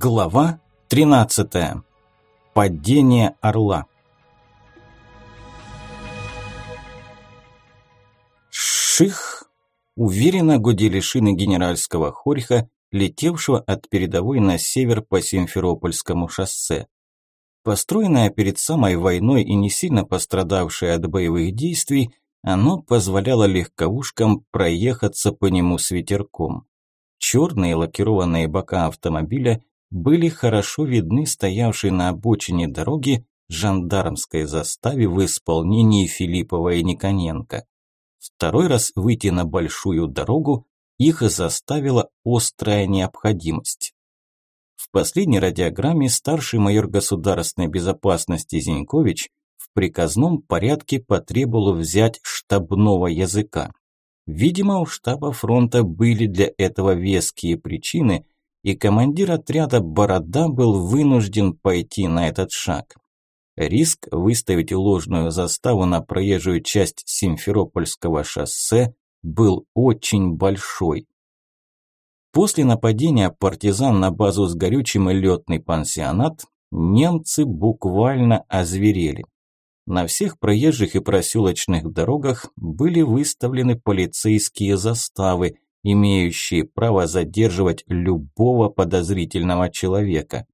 Глава 13. Падение орла. Ших! Уверенно гудели шины генеральского Хорьха, летевшего от передовой на север по Симферопольскому шоссе. Построенное перед самой войной и не сильно пострадавшее от боевых действий, оно позволяло легковушкам проехаться по нему с ветерком. Черные лакированные бока автомобиля были хорошо видны стоявшей на обочине дороги жандармской заставе в исполнении Филиппова и Никоненко. Второй раз выйти на большую дорогу их заставила острая необходимость. В последней радиограмме старший майор государственной безопасности Зинькович в приказном порядке потребовал взять штабного языка. Видимо, у штаба фронта были для этого веские причины – и командир отряда Борода был вынужден пойти на этот шаг. Риск выставить ложную заставу на проезжую часть Симферопольского шоссе был очень большой. После нападения партизан на базу с горючим и летный пансионат немцы буквально озверели. На всех проезжих и проселочных дорогах были выставлены полицейские заставы – имеющие право задерживать любого подозрительного человека.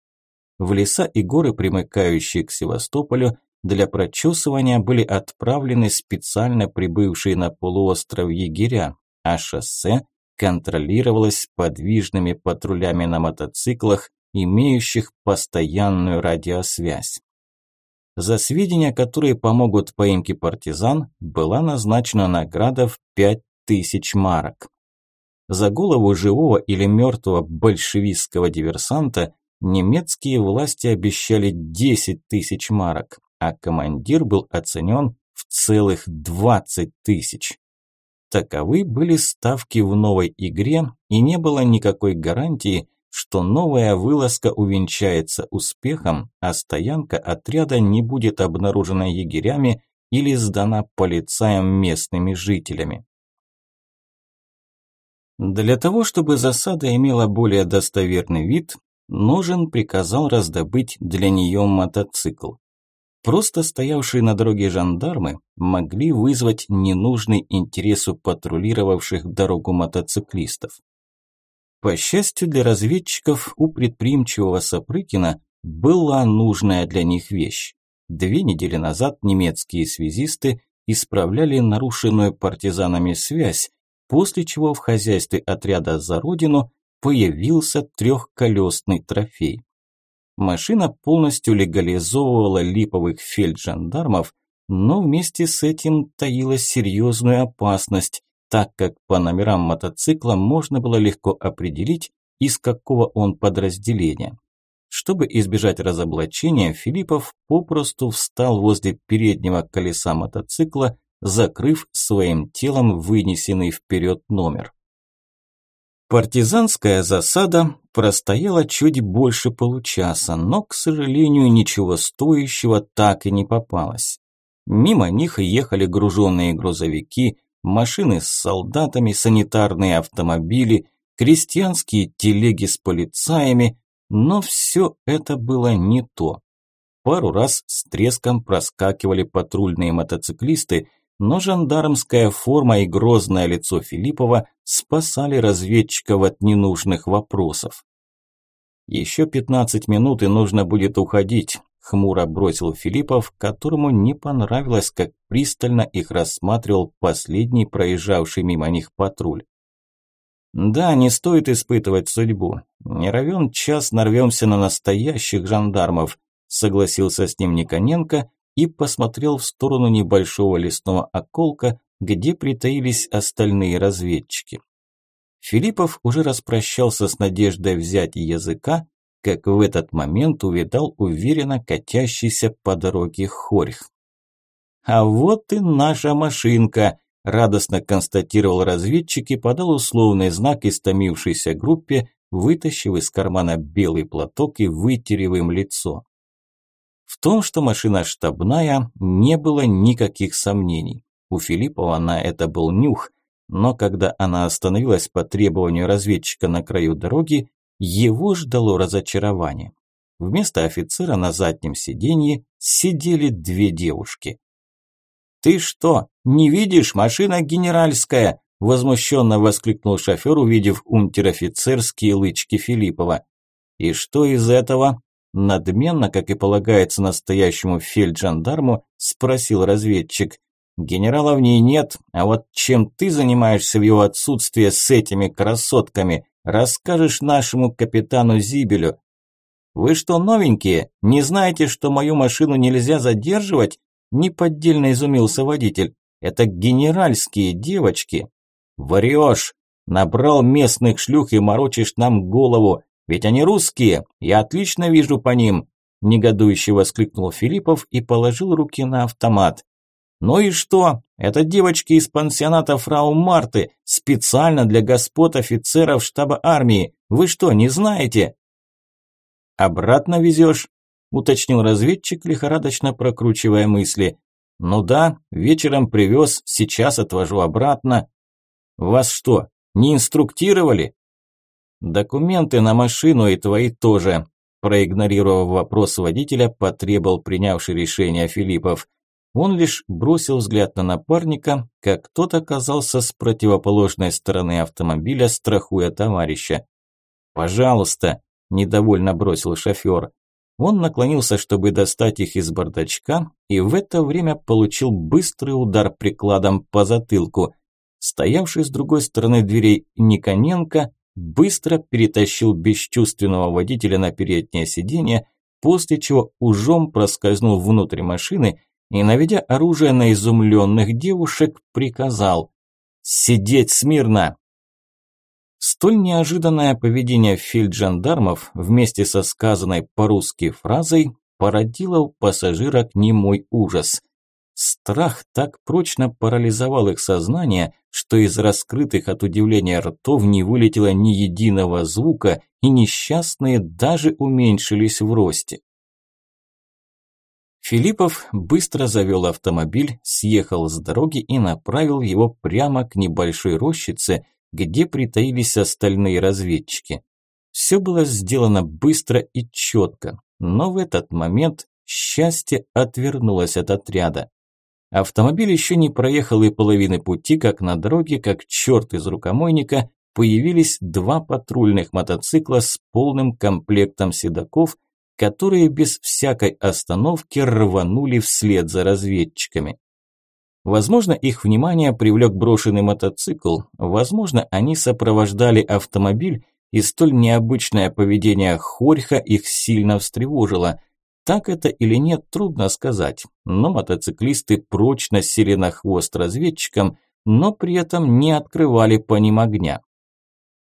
В леса и горы, примыкающие к Севастополю, для прочесывания были отправлены специально прибывшие на полуостров егеря, а шоссе контролировалось подвижными патрулями на мотоциклах, имеющих постоянную радиосвязь. За сведения, которые помогут поимке партизан, была назначена награда в 5000 марок. За голову живого или мертвого большевистского диверсанта немецкие власти обещали 10 тысяч марок, а командир был оценен в целых 20 тысяч. Таковы были ставки в новой игре, и не было никакой гарантии, что новая вылазка увенчается успехом, а стоянка отряда не будет обнаружена егерями или сдана полицаям местными жителями. Для того, чтобы засада имела более достоверный вид, нужен приказал раздобыть для нее мотоцикл. Просто стоявшие на дороге жандармы могли вызвать ненужный интерес у патрулировавших дорогу мотоциклистов. По счастью для разведчиков, у предприимчивого Сапрыкина была нужная для них вещь. Две недели назад немецкие связисты исправляли нарушенную партизанами связь, после чего в хозяйстве отряда «За Родину» появился трехколесный трофей. Машина полностью легализовывала липовых фельджандармов, но вместе с этим таилась серьезную опасность, так как по номерам мотоцикла можно было легко определить, из какого он подразделения. Чтобы избежать разоблачения, Филиппов попросту встал возле переднего колеса мотоцикла закрыв своим телом вынесенный вперед номер. Партизанская засада простояла чуть больше получаса, но, к сожалению, ничего стоящего так и не попалось. Мимо них ехали груженные грузовики, машины с солдатами, санитарные автомобили, крестьянские телеги с полицаями, но все это было не то. Пару раз с треском проскакивали патрульные мотоциклисты, но жандармская форма и грозное лицо Филиппова спасали разведчиков от ненужных вопросов. «Еще 15 минут и нужно будет уходить», – хмуро бросил Филиппов, которому не понравилось, как пристально их рассматривал последний проезжавший мимо них патруль. «Да, не стоит испытывать судьбу. Не час нарвемся на настоящих жандармов», – согласился с ним Никоненко и посмотрел в сторону небольшого лесного околка, где притаились остальные разведчики. Филиппов уже распрощался с надеждой взять языка, как в этот момент увидал уверенно катящийся по дороге хорьх. «А вот и наша машинка», – радостно констатировал разведчик и подал условный знак истомившейся группе, вытащив из кармана белый платок и вытерев им лицо. В том, что машина штабная, не было никаких сомнений. У Филиппова на это был нюх, но когда она остановилась по требованию разведчика на краю дороги, его ждало разочарование. Вместо офицера на заднем сиденье сидели две девушки. «Ты что, не видишь, машина генеральская!» Возмущенно воскликнул шофер, увидев унтер-офицерские лычки Филиппова. «И что из этого?» Надменно, как и полагается настоящему фельджандарму, спросил разведчик. «Генерала в ней нет, а вот чем ты занимаешься в его отсутствие с этими красотками, расскажешь нашему капитану Зибелю. Вы что, новенькие, не знаете, что мою машину нельзя задерживать?» Неподдельно изумился водитель. «Это генеральские девочки». «Врешь! Набрал местных шлюх и морочишь нам голову. Ведь они русские, я отлично вижу по ним!» Негодующе воскликнул Филиппов и положил руки на автомат. «Ну и что? Это девочки из пансионата фрау Марты, специально для господ офицеров штаба армии. Вы что, не знаете?» «Обратно везешь?» – уточнил разведчик, лихорадочно прокручивая мысли. «Ну да, вечером привез, сейчас отвожу обратно». «Вас что, не инструктировали?» «Документы на машину и твои тоже», проигнорировав вопрос водителя, потребовал принявший решение Филиппов. Он лишь бросил взгляд на напарника, как тот оказался с противоположной стороны автомобиля, страхуя товарища. «Пожалуйста», – недовольно бросил шофер. Он наклонился, чтобы достать их из бардачка, и в это время получил быстрый удар прикладом по затылку. Стоявший с другой стороны дверей Никоненко быстро перетащил бесчувственного водителя на переднее сиденье, после чего ужом проскользнул внутрь машины и, наведя оружие на изумленных девушек, приказал «Сидеть смирно!». Столь неожиданное поведение фельджандармов вместе со сказанной по-русски фразой породило у пассажира немой ужас – Страх так прочно парализовал их сознание, что из раскрытых от удивления ртов не вылетело ни единого звука, и несчастные даже уменьшились в росте. Филиппов быстро завел автомобиль, съехал с дороги и направил его прямо к небольшой рощице, где притаились остальные разведчики. Все было сделано быстро и четко, но в этот момент счастье отвернулось от отряда. Автомобиль еще не проехал и половины пути, как на дороге, как черт из рукомойника, появились два патрульных мотоцикла с полным комплектом седаков, которые без всякой остановки рванули вслед за разведчиками. Возможно, их внимание привлек брошенный мотоцикл, возможно, они сопровождали автомобиль, и столь необычное поведение Хорьха их сильно встревожило – так это или нет, трудно сказать, но мотоциклисты прочно сели на хвост разведчикам, но при этом не открывали по ним огня.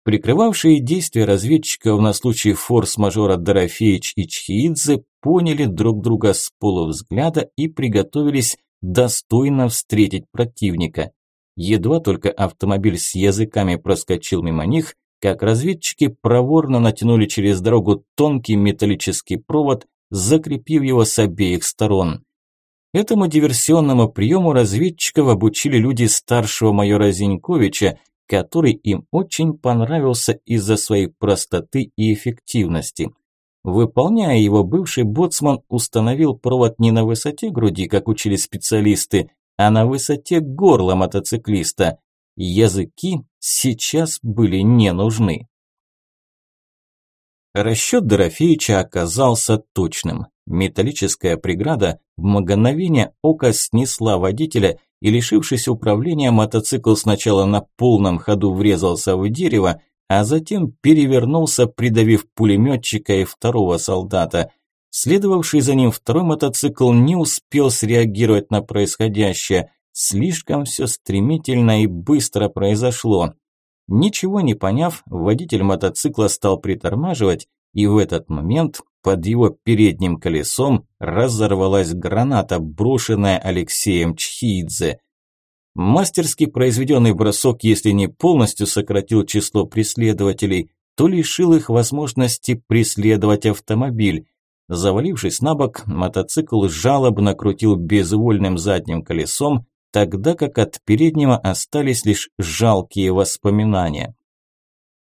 Прикрывавшие действия разведчиков на случай форс-мажора Дорофеич и Чхиидзе поняли друг друга с полувзгляда и приготовились достойно встретить противника. Едва только автомобиль с языками проскочил мимо них, как разведчики проворно натянули через дорогу тонкий металлический провод, закрепив его с обеих сторон. Этому диверсионному приему разведчиков обучили люди старшего майора Зиньковича, который им очень понравился из-за своей простоты и эффективности. Выполняя его, бывший боцман установил провод не на высоте груди, как учили специалисты, а на высоте горла мотоциклиста. Языки сейчас были не нужны. Расчет Дорофеича оказался точным. Металлическая преграда в мгновение ока снесла водителя, и, лишившись управления, мотоцикл сначала на полном ходу врезался в дерево, а затем перевернулся, придавив пулеметчика и второго солдата. Следовавший за ним второй мотоцикл не успел среагировать на происходящее. Слишком все стремительно и быстро произошло. Ничего не поняв, водитель мотоцикла стал притормаживать, и в этот момент под его передним колесом разорвалась граната, брошенная Алексеем Чхидзе. Мастерски произведенный бросок, если не полностью сократил число преследователей, то лишил их возможности преследовать автомобиль. Завалившись на бок, мотоцикл жалобно крутил безвольным задним колесом, тогда как от переднего остались лишь жалкие воспоминания.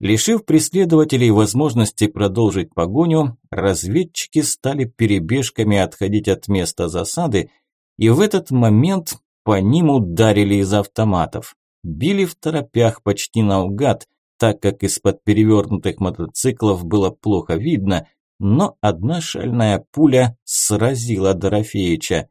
Лишив преследователей возможности продолжить погоню, разведчики стали перебежками отходить от места засады, и в этот момент по ним ударили из автоматов. Били в торопях почти наугад, так как из-под перевернутых мотоциклов было плохо видно, но одна шальная пуля сразила Дорофеича.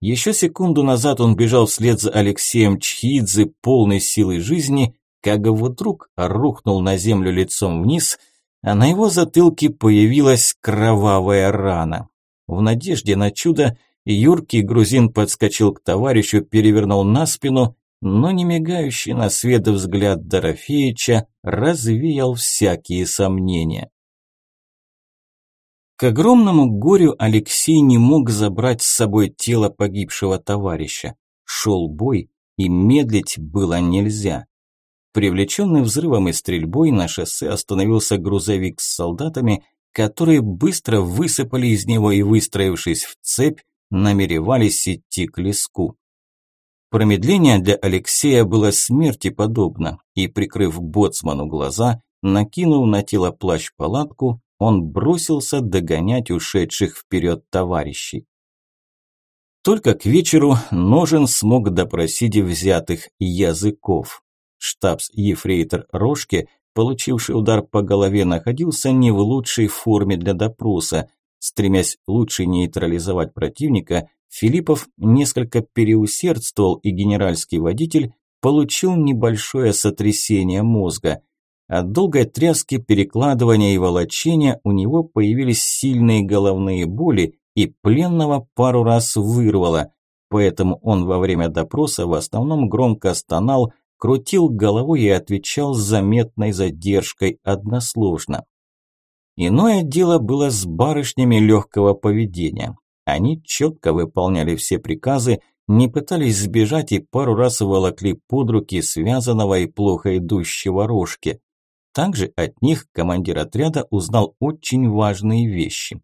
Еще секунду назад он бежал вслед за Алексеем Чхидзе, полной силы жизни, как вдруг рухнул на землю лицом вниз, а на его затылке появилась кровавая рана. В надежде на чудо юркий грузин подскочил к товарищу, перевернул на спину, но не мигающий на свет взгляд Дорофеича развеял всякие сомнения. К огромному горю Алексей не мог забрать с собой тело погибшего товарища. Шел бой, и медлить было нельзя. Привлеченный взрывом и стрельбой на шоссе остановился грузовик с солдатами, которые быстро высыпали из него и, выстроившись в цепь, намеревались идти к леску. Промедление для Алексея было смерти подобно, и, прикрыв боцману глаза, накинув на тело плащ-палатку, он бросился догонять ушедших вперед товарищей. Только к вечеру Ножен смог допросить взятых языков. Штабс-ефрейтор Рожке, получивший удар по голове, находился не в лучшей форме для допроса. Стремясь лучше нейтрализовать противника, Филиппов несколько переусердствовал, и генеральский водитель получил небольшое сотрясение мозга. От долгой тряски, перекладывания и волочения у него появились сильные головные боли, и пленного пару раз вырвало. Поэтому он во время допроса в основном громко стонал, крутил головой и отвечал с заметной задержкой односложно. Иное дело было с барышнями легкого поведения. Они четко выполняли все приказы, не пытались сбежать и пару раз волокли под руки связанного и плохо идущего рожки. Также от них командир отряда узнал очень важные вещи.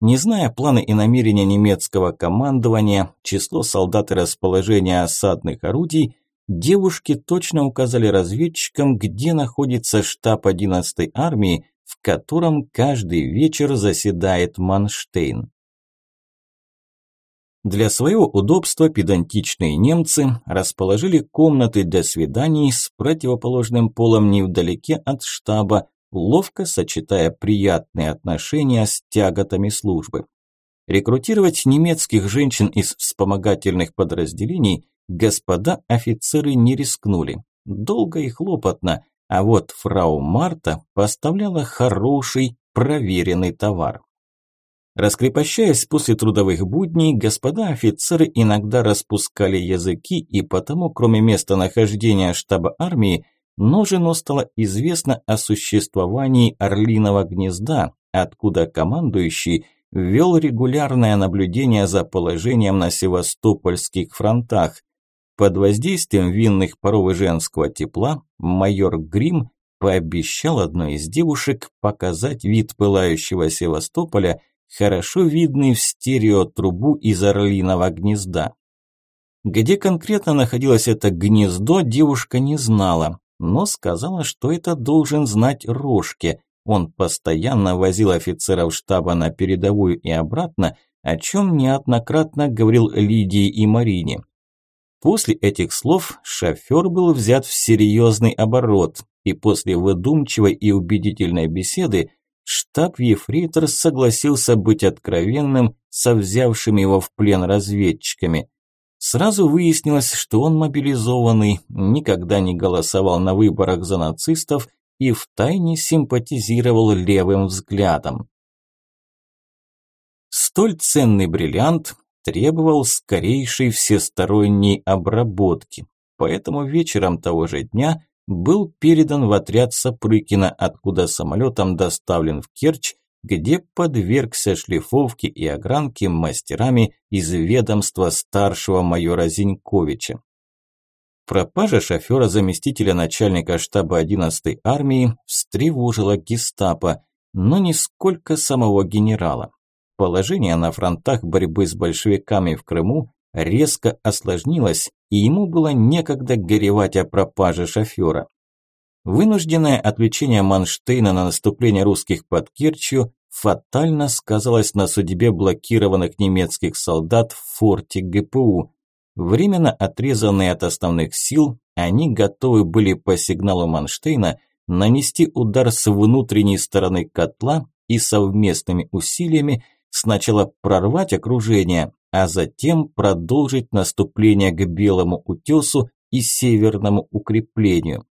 Не зная планы и намерения немецкого командования, число солдат и расположение осадных орудий, девушки точно указали разведчикам, где находится штаб 11-й армии, в котором каждый вечер заседает Манштейн. Для своего удобства педантичные немцы расположили комнаты для свиданий с противоположным полом невдалеке от штаба, ловко сочетая приятные отношения с тяготами службы. Рекрутировать немецких женщин из вспомогательных подразделений господа офицеры не рискнули. Долго и хлопотно, а вот фрау Марта поставляла хороший, проверенный товар. Раскрепощаясь после трудовых будней, господа офицеры иногда распускали языки, и потому, кроме местонахождения штаба армии, Ножину стало известно о существовании Орлиного гнезда, откуда командующий вел регулярное наблюдение за положением на севастопольских фронтах. Под воздействием винных паров и женского тепла майор Грим пообещал одной из девушек показать вид пылающего Севастополя хорошо видный в стереотрубу из орлиного гнезда. Где конкретно находилось это гнездо, девушка не знала, но сказала, что это должен знать Рожке. Он постоянно возил офицеров штаба на передовую и обратно, о чем неоднократно говорил Лидии и Марине. После этих слов шофер был взят в серьезный оборот, и после выдумчивой и убедительной беседы штаб-ефрейтор согласился быть откровенным со взявшими его в плен разведчиками. Сразу выяснилось, что он мобилизованный, никогда не голосовал на выборах за нацистов и втайне симпатизировал левым взглядом. Столь ценный бриллиант требовал скорейшей всесторонней обработки, поэтому вечером того же дня был передан в отряд Сапрыкина, откуда самолетом доставлен в Керчь, где подвергся шлифовке и огранке мастерами из ведомства старшего майора Зиньковича. Пропажа шофера заместителя начальника штаба 11-й армии встревожила гестапо, но не сколько самого генерала. Положение на фронтах борьбы с большевиками в Крыму резко осложнилось, и ему было некогда горевать о пропаже шофера. Вынужденное отвлечение Манштейна на наступление русских под Керчью фатально сказалось на судьбе блокированных немецких солдат в форте ГПУ. Временно отрезанные от основных сил, они готовы были по сигналу Манштейна нанести удар с внутренней стороны котла и совместными усилиями сначала прорвать окружение, а затем продолжить наступление к Белому утесу и Северному укреплению.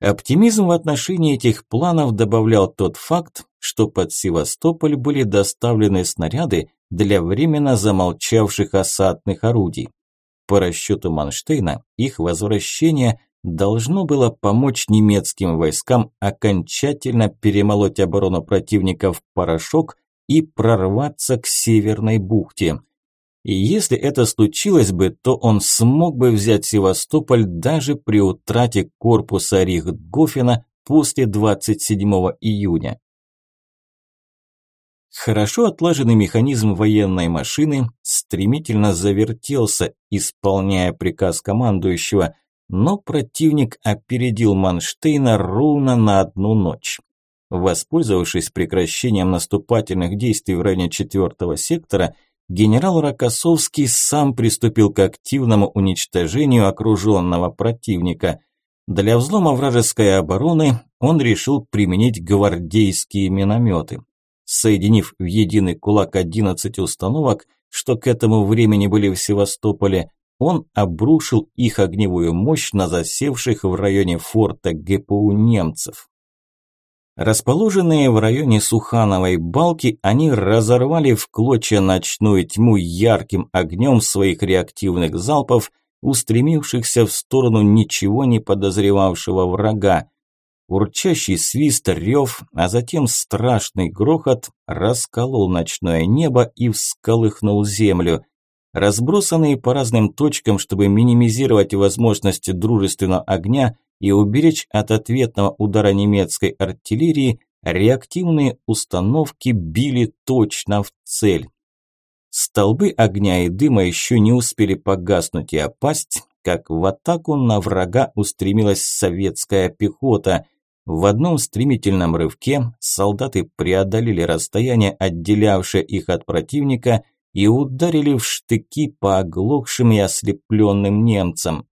Оптимизм в отношении этих планов добавлял тот факт, что под Севастополь были доставлены снаряды для временно замолчавших осадных орудий. По расчету Манштейна, их возвращение должно было помочь немецким войскам окончательно перемолоть оборону противника в порошок и прорваться к Северной бухте. И если это случилось бы, то он смог бы взять Севастополь даже при утрате корпуса Рихтгофена после 27 июня. Хорошо отлаженный механизм военной машины стремительно завертелся, исполняя приказ командующего, но противник опередил Манштейна ровно на одну ночь. Воспользовавшись прекращением наступательных действий в районе 4 сектора, генерал Рокоссовский сам приступил к активному уничтожению окруженного противника. Для взлома вражеской обороны он решил применить гвардейские минометы. Соединив в единый кулак 11 установок, что к этому времени были в Севастополе, он обрушил их огневую мощь на засевших в районе форта ГПУ немцев. Расположенные в районе Сухановой балки, они разорвали в клочья ночную тьму ярким огнем своих реактивных залпов, устремившихся в сторону ничего не подозревавшего врага. Урчащий свист, рев, а затем страшный грохот расколол ночное небо и всколыхнул землю. Разбросанные по разным точкам, чтобы минимизировать возможности дружественного огня, и уберечь от ответного удара немецкой артиллерии, реактивные установки били точно в цель. Столбы огня и дыма еще не успели погаснуть и опасть, как в атаку на врага устремилась советская пехота. В одном стремительном рывке солдаты преодолели расстояние, отделявшее их от противника, и ударили в штыки по оглохшим и ослепленным немцам.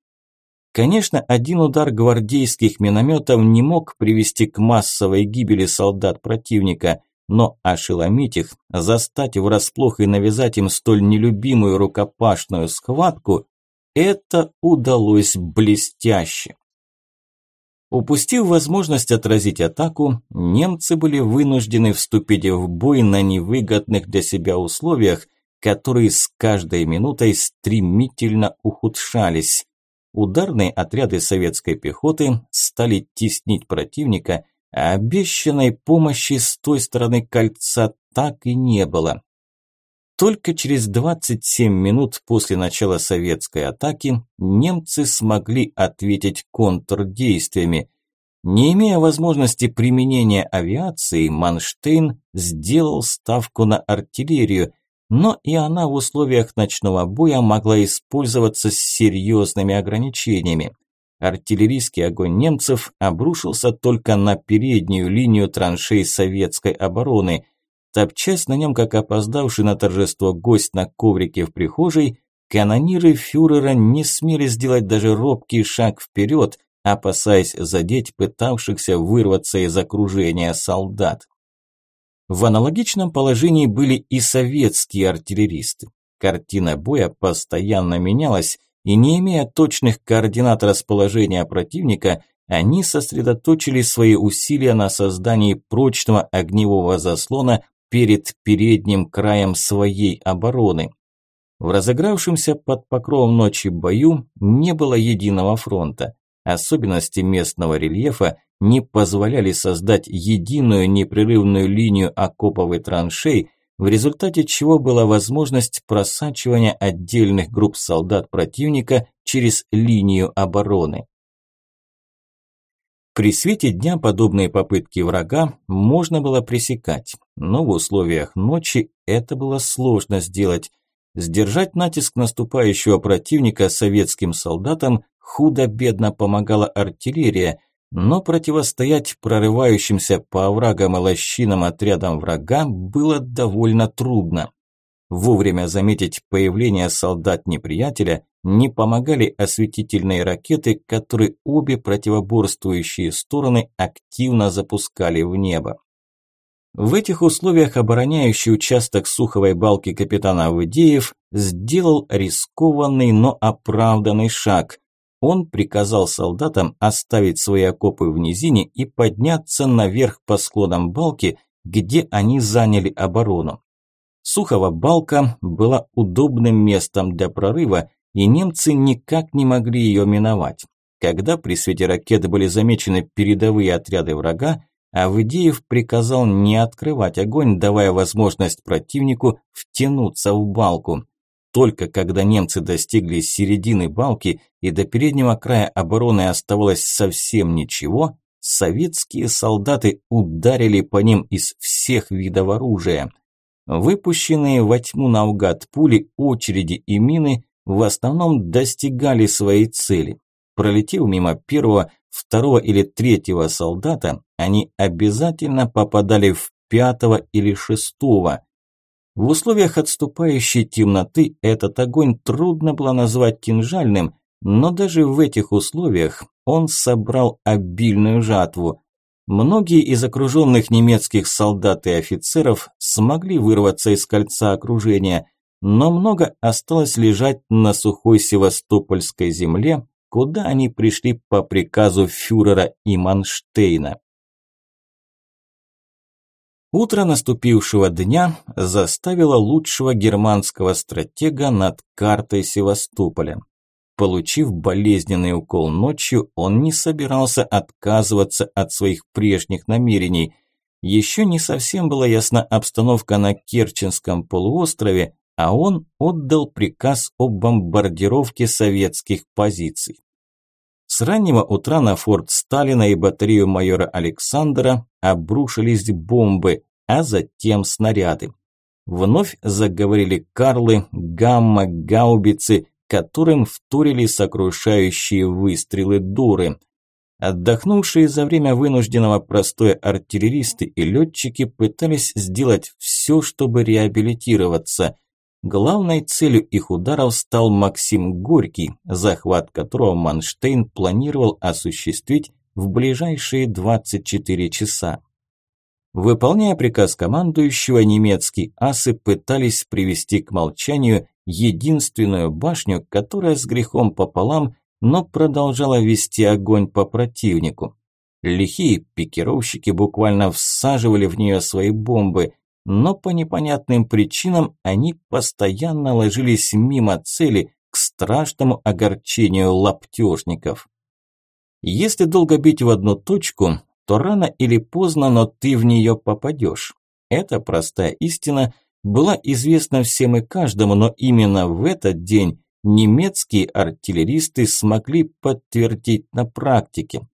Конечно, один удар гвардейских минометов не мог привести к массовой гибели солдат противника, но ошеломить их, застать врасплох и навязать им столь нелюбимую рукопашную схватку – это удалось блестяще. Упустив возможность отразить атаку, немцы были вынуждены вступить в бой на невыгодных для себя условиях, которые с каждой минутой стремительно ухудшались. Ударные отряды советской пехоты стали теснить противника, а обещанной помощи с той стороны кольца так и не было. Только через 27 минут после начала советской атаки немцы смогли ответить контрдействиями. Не имея возможности применения авиации, Манштейн сделал ставку на артиллерию – но и она в условиях ночного боя могла использоваться с серьезными ограничениями. Артиллерийский огонь немцев обрушился только на переднюю линию траншей советской обороны. Топчась на нем, как опоздавший на торжество гость на коврике в прихожей, канониры фюрера не смели сделать даже робкий шаг вперед, опасаясь задеть пытавшихся вырваться из окружения солдат. В аналогичном положении были и советские артиллеристы. Картина боя постоянно менялась, и не имея точных координат расположения противника, они сосредоточили свои усилия на создании прочного огневого заслона перед передним краем своей обороны. В разыгравшемся под покровом ночи бою не было единого фронта. Особенности местного рельефа не позволяли создать единую непрерывную линию окопов и траншей, в результате чего была возможность просачивания отдельных групп солдат противника через линию обороны. При свете дня подобные попытки врага можно было пресекать, но в условиях ночи это было сложно сделать. Сдержать натиск наступающего противника советским солдатам худо-бедно помогала артиллерия – но противостоять прорывающимся по оврагам и лощинам отрядам врага было довольно трудно. Вовремя заметить появление солдат неприятеля не помогали осветительные ракеты, которые обе противоборствующие стороны активно запускали в небо. В этих условиях обороняющий участок Суховой балки капитан Авдеев сделал рискованный, но оправданный шаг. Он приказал солдатам оставить свои окопы в низине и подняться наверх по склонам балки, где они заняли оборону. Сухова балка была удобным местом для прорыва, и немцы никак не могли ее миновать. Когда при свете ракеты были замечены передовые отряды врага, Авдеев приказал не открывать огонь, давая возможность противнику втянуться в балку. Только когда немцы достигли середины балки и до переднего края обороны оставалось совсем ничего, советские солдаты ударили по ним из всех видов оружия. Выпущенные во тьму наугад пули, очереди и мины в основном достигали своей цели. Пролетев мимо первого, второго или третьего солдата, они обязательно попадали в пятого или шестого. В условиях отступающей темноты этот огонь трудно было назвать кинжальным, но даже в этих условиях он собрал обильную жатву. Многие из окруженных немецких солдат и офицеров смогли вырваться из кольца окружения, но много осталось лежать на сухой севастопольской земле, куда они пришли по приказу фюрера и Манштейна. Утро наступившего дня заставило лучшего германского стратега над картой Севастополя. Получив болезненный укол ночью, он не собирался отказываться от своих прежних намерений. Еще не совсем была ясна обстановка на Керченском полуострове, а он отдал приказ о бомбардировке советских позиций. С раннего утра на форт Сталина и батарею майора Александра обрушились бомбы, а затем снаряды. Вновь заговорили карлы, гамма, гаубицы, которым вторили сокрушающие выстрелы дуры. Отдохнувшие за время вынужденного простоя артиллеристы и летчики пытались сделать все, чтобы реабилитироваться. Главной целью их ударов стал Максим Горький, захват которого Манштейн планировал осуществить в ближайшие 24 часа. Выполняя приказ командующего, немецкие асы пытались привести к молчанию единственную башню, которая с грехом пополам, но продолжала вести огонь по противнику. Лихие пикировщики буквально всаживали в нее свои бомбы, но по непонятным причинам они постоянно ложились мимо цели к страшному огорчению лаптежников. Если долго бить в одну точку, то рано или поздно, но ты в нее попадешь. Эта простая истина была известна всем и каждому, но именно в этот день немецкие артиллеристы смогли подтвердить на практике.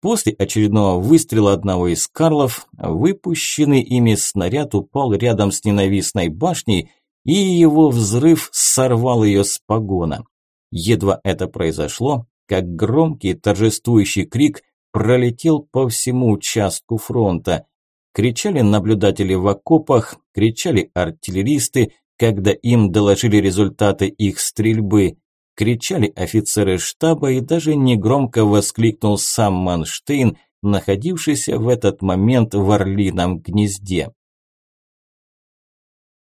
После очередного выстрела одного из Карлов, выпущенный ими снаряд упал рядом с ненавистной башней, и его взрыв сорвал ее с погона. Едва это произошло, как громкий торжествующий крик пролетел по всему участку фронта. Кричали наблюдатели в окопах, кричали артиллеристы, когда им доложили результаты их стрельбы кричали офицеры штаба и даже негромко воскликнул сам Манштейн, находившийся в этот момент в орлином гнезде.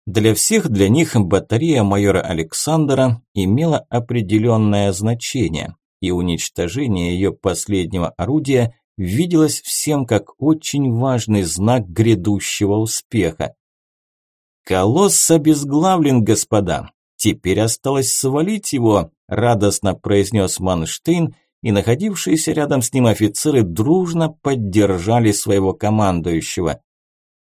Для всех для них батарея майора Александра имела определенное значение, и уничтожение ее последнего орудия виделось всем как очень важный знак грядущего успеха. «Колосс обезглавлен, господа. Теперь осталось свалить его», – радостно произнес Манштейн, и находившиеся рядом с ним офицеры дружно поддержали своего командующего.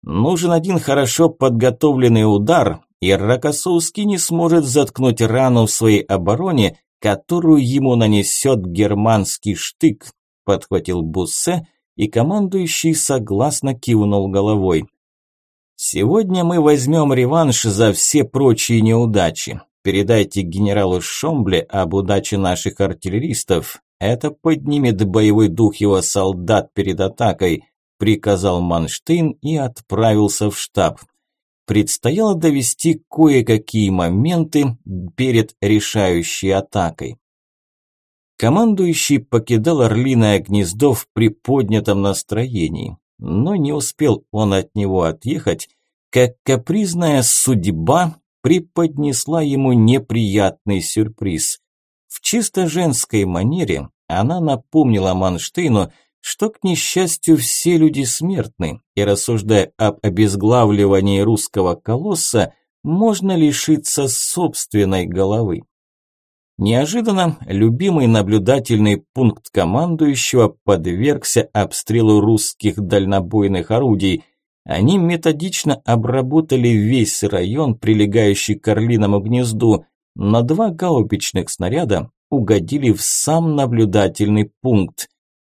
«Нужен один хорошо подготовленный удар, и Рокоссовский не сможет заткнуть рану в своей обороне, которую ему нанесет германский штык», – подхватил Буссе, и командующий согласно кивнул головой. «Сегодня мы возьмем реванш за все прочие неудачи. Передайте генералу Шомбле об удаче наших артиллеристов. Это поднимет боевой дух его солдат перед атакой, приказал Манштейн и отправился в штаб. Предстояло довести кое-какие моменты перед решающей атакой. Командующий покидал орлиное гнездо в приподнятом настроении, но не успел он от него отъехать, как капризная судьба преподнесла ему неприятный сюрприз. В чисто женской манере она напомнила Манштейну, что, к несчастью, все люди смертны, и рассуждая об обезглавливании русского колосса, можно лишиться собственной головы. Неожиданно любимый наблюдательный пункт командующего подвергся обстрелу русских дальнобойных орудий. Они методично обработали весь район, прилегающий к Орлиному гнезду, но два гаубичных снаряда угодили в сам наблюдательный пункт.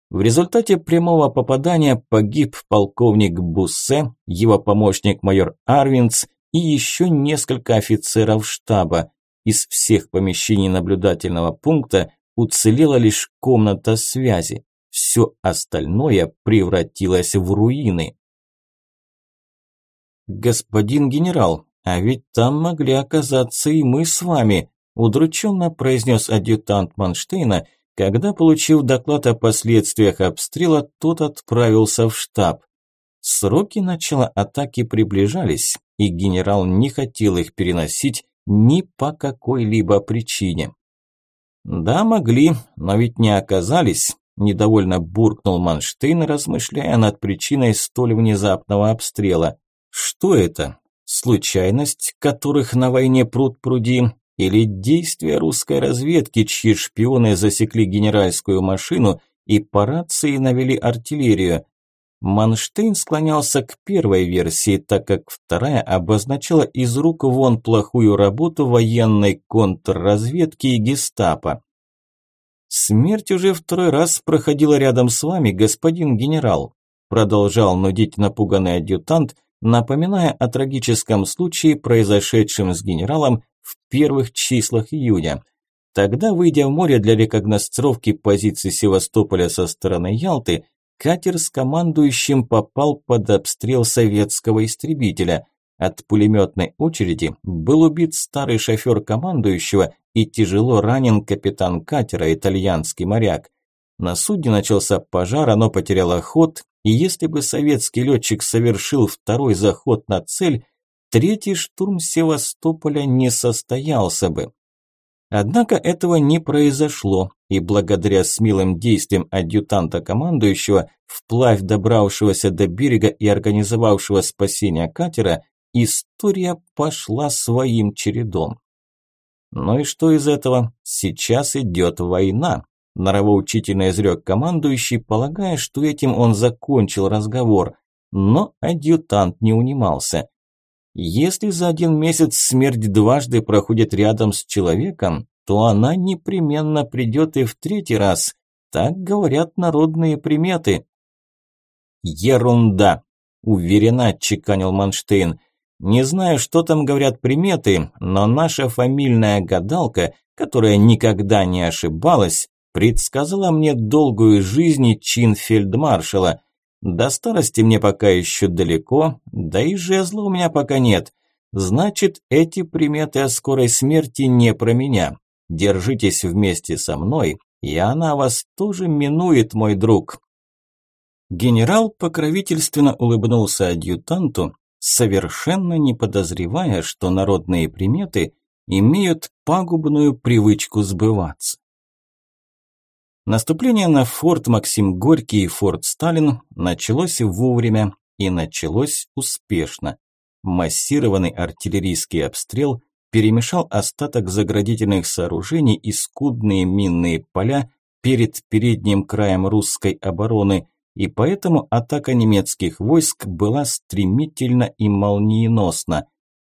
В результате прямого попадания погиб полковник Буссе, его помощник майор Арвинц и еще несколько офицеров штаба. Из всех помещений наблюдательного пункта уцелела лишь комната связи. Все остальное превратилось в руины. «Господин генерал, а ведь там могли оказаться и мы с вами», удрученно произнес адъютант Манштейна, когда, получив доклад о последствиях обстрела, тот отправился в штаб. Сроки начала атаки приближались, и генерал не хотел их переносить ни по какой-либо причине. «Да, могли, но ведь не оказались», – недовольно буркнул Манштейн, размышляя над причиной столь внезапного обстрела. «Что это? Случайность, которых на войне пруд пруди, или действия русской разведки, чьи шпионы засекли генеральскую машину и по рации навели артиллерию? Манштейн склонялся к первой версии, так как вторая обозначала из рук вон плохую работу военной контрразведки и гестапо. «Смерть уже второй раз проходила рядом с вами, господин генерал», продолжал нудить напуганный адъютант, напоминая о трагическом случае, произошедшем с генералом в первых числах июня. Тогда, выйдя в море для рекогносцировки позиций Севастополя со стороны Ялты, катер с командующим попал под обстрел советского истребителя. От пулеметной очереди был убит старый шофер командующего и тяжело ранен капитан катера, итальянский моряк. На судне начался пожар, оно потеряло ход, и если бы советский летчик совершил второй заход на цель, третий штурм Севастополя не состоялся бы. Однако этого не произошло, и благодаря смелым действиям адъютанта командующего, вплавь добравшегося до берега и организовавшего спасение катера, история пошла своим чередом. Ну и что из этого? Сейчас идет война. Норовоучительно изрек командующий, полагая, что этим он закончил разговор. Но адъютант не унимался. Если за один месяц смерть дважды проходит рядом с человеком, то она непременно придет и в третий раз. Так говорят народные приметы. Ерунда, уверенно отчеканил Манштейн. Не знаю, что там говорят приметы, но наша фамильная гадалка, которая никогда не ошибалась, предсказала мне долгую жизнь и чин фельдмаршала. До старости мне пока еще далеко, да и жезла у меня пока нет. Значит, эти приметы о скорой смерти не про меня. Держитесь вместе со мной, и она вас тоже минует, мой друг. Генерал покровительственно улыбнулся адъютанту, совершенно не подозревая, что народные приметы имеют пагубную привычку сбываться. Наступление на форт Максим Горький и форт Сталин началось вовремя и началось успешно. Массированный артиллерийский обстрел перемешал остаток заградительных сооружений и скудные минные поля перед передним краем русской обороны, и поэтому атака немецких войск была стремительна и молниеносна.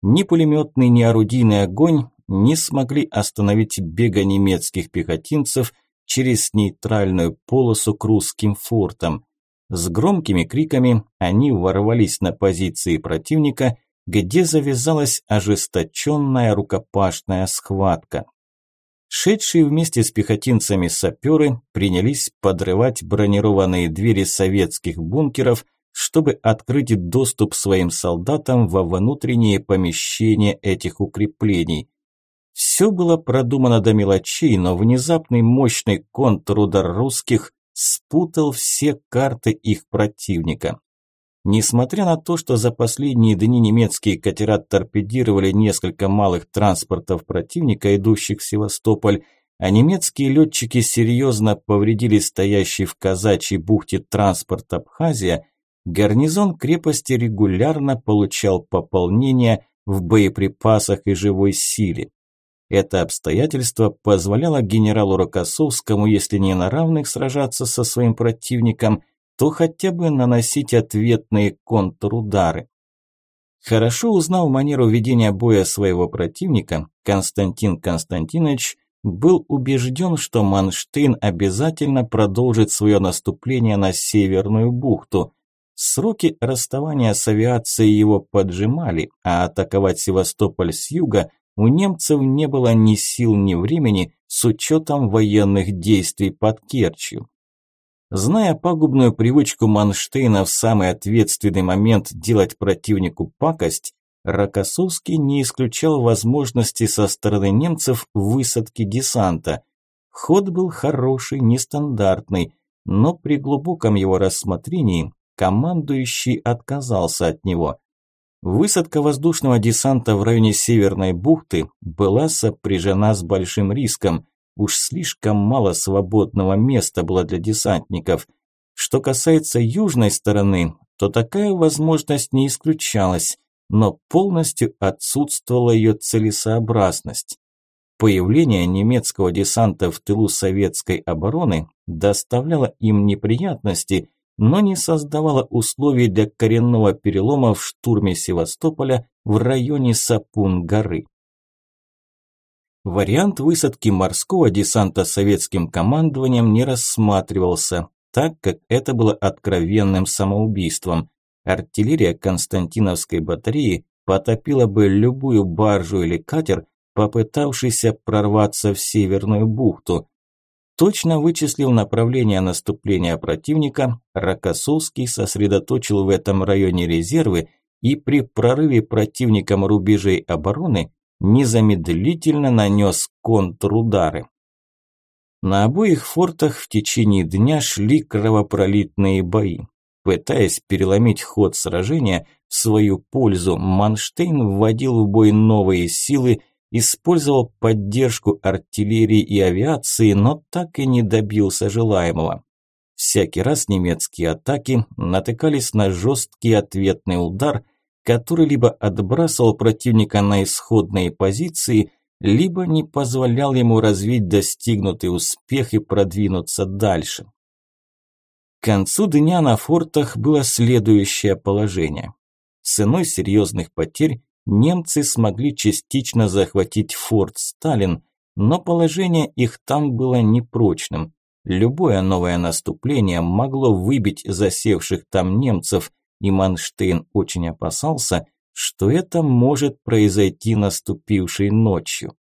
Ни пулеметный, ни орудийный огонь не смогли остановить бега немецких пехотинцев – через нейтральную полосу к русским фортам. С громкими криками они ворвались на позиции противника, где завязалась ожесточенная рукопашная схватка. Шедшие вместе с пехотинцами саперы принялись подрывать бронированные двери советских бункеров, чтобы открыть доступ своим солдатам во внутренние помещения этих укреплений. Все было продумано до мелочей, но внезапный мощный контрудар русских спутал все карты их противника. Несмотря на то, что за последние дни немецкие катера торпедировали несколько малых транспортов противника, идущих в Севастополь, а немецкие летчики серьезно повредили стоящий в казачьей бухте транспорт Абхазия, гарнизон крепости регулярно получал пополнение в боеприпасах и живой силе. Это обстоятельство позволяло генералу Рокоссовскому, если не на равных сражаться со своим противником, то хотя бы наносить ответные контрудары. Хорошо узнав манеру ведения боя своего противника, Константин Константинович был убежден, что Манштейн обязательно продолжит свое наступление на Северную бухту. Сроки расставания с авиацией его поджимали, а атаковать Севастополь с юга у немцев не было ни сил, ни времени с учетом военных действий под Керчью. Зная пагубную привычку Манштейна в самый ответственный момент делать противнику пакость, Рокоссовский не исключал возможности со стороны немцев высадки десанта. Ход был хороший, нестандартный, но при глубоком его рассмотрении командующий отказался от него. Высадка воздушного десанта в районе Северной бухты была сопряжена с большим риском. Уж слишком мало свободного места было для десантников. Что касается южной стороны, то такая возможность не исключалась, но полностью отсутствовала ее целесообразность. Появление немецкого десанта в тылу советской обороны доставляло им неприятности, но не создавало условий для коренного перелома в штурме Севастополя в районе Сапун-горы. Вариант высадки морского десанта советским командованием не рассматривался, так как это было откровенным самоубийством. Артиллерия Константиновской батареи потопила бы любую баржу или катер, попытавшийся прорваться в Северную бухту. Точно вычислив направление наступления противника, Рокоссовский сосредоточил в этом районе резервы и при прорыве противником рубежей обороны незамедлительно нанес контрудары. На обоих фортах в течение дня шли кровопролитные бои. Пытаясь переломить ход сражения в свою пользу, Манштейн вводил в бой новые силы, использовал поддержку артиллерии и авиации, но так и не добился желаемого. Всякий раз немецкие атаки натыкались на жесткий ответный удар – который либо отбрасывал противника на исходные позиции, либо не позволял ему развить достигнутый успех и продвинуться дальше. К концу дня на фортах было следующее положение. Ценой серьезных потерь немцы смогли частично захватить форт Сталин, но положение их там было непрочным. Любое новое наступление могло выбить засевших там немцев, и Манштейн очень опасался, что это может произойти наступившей ночью.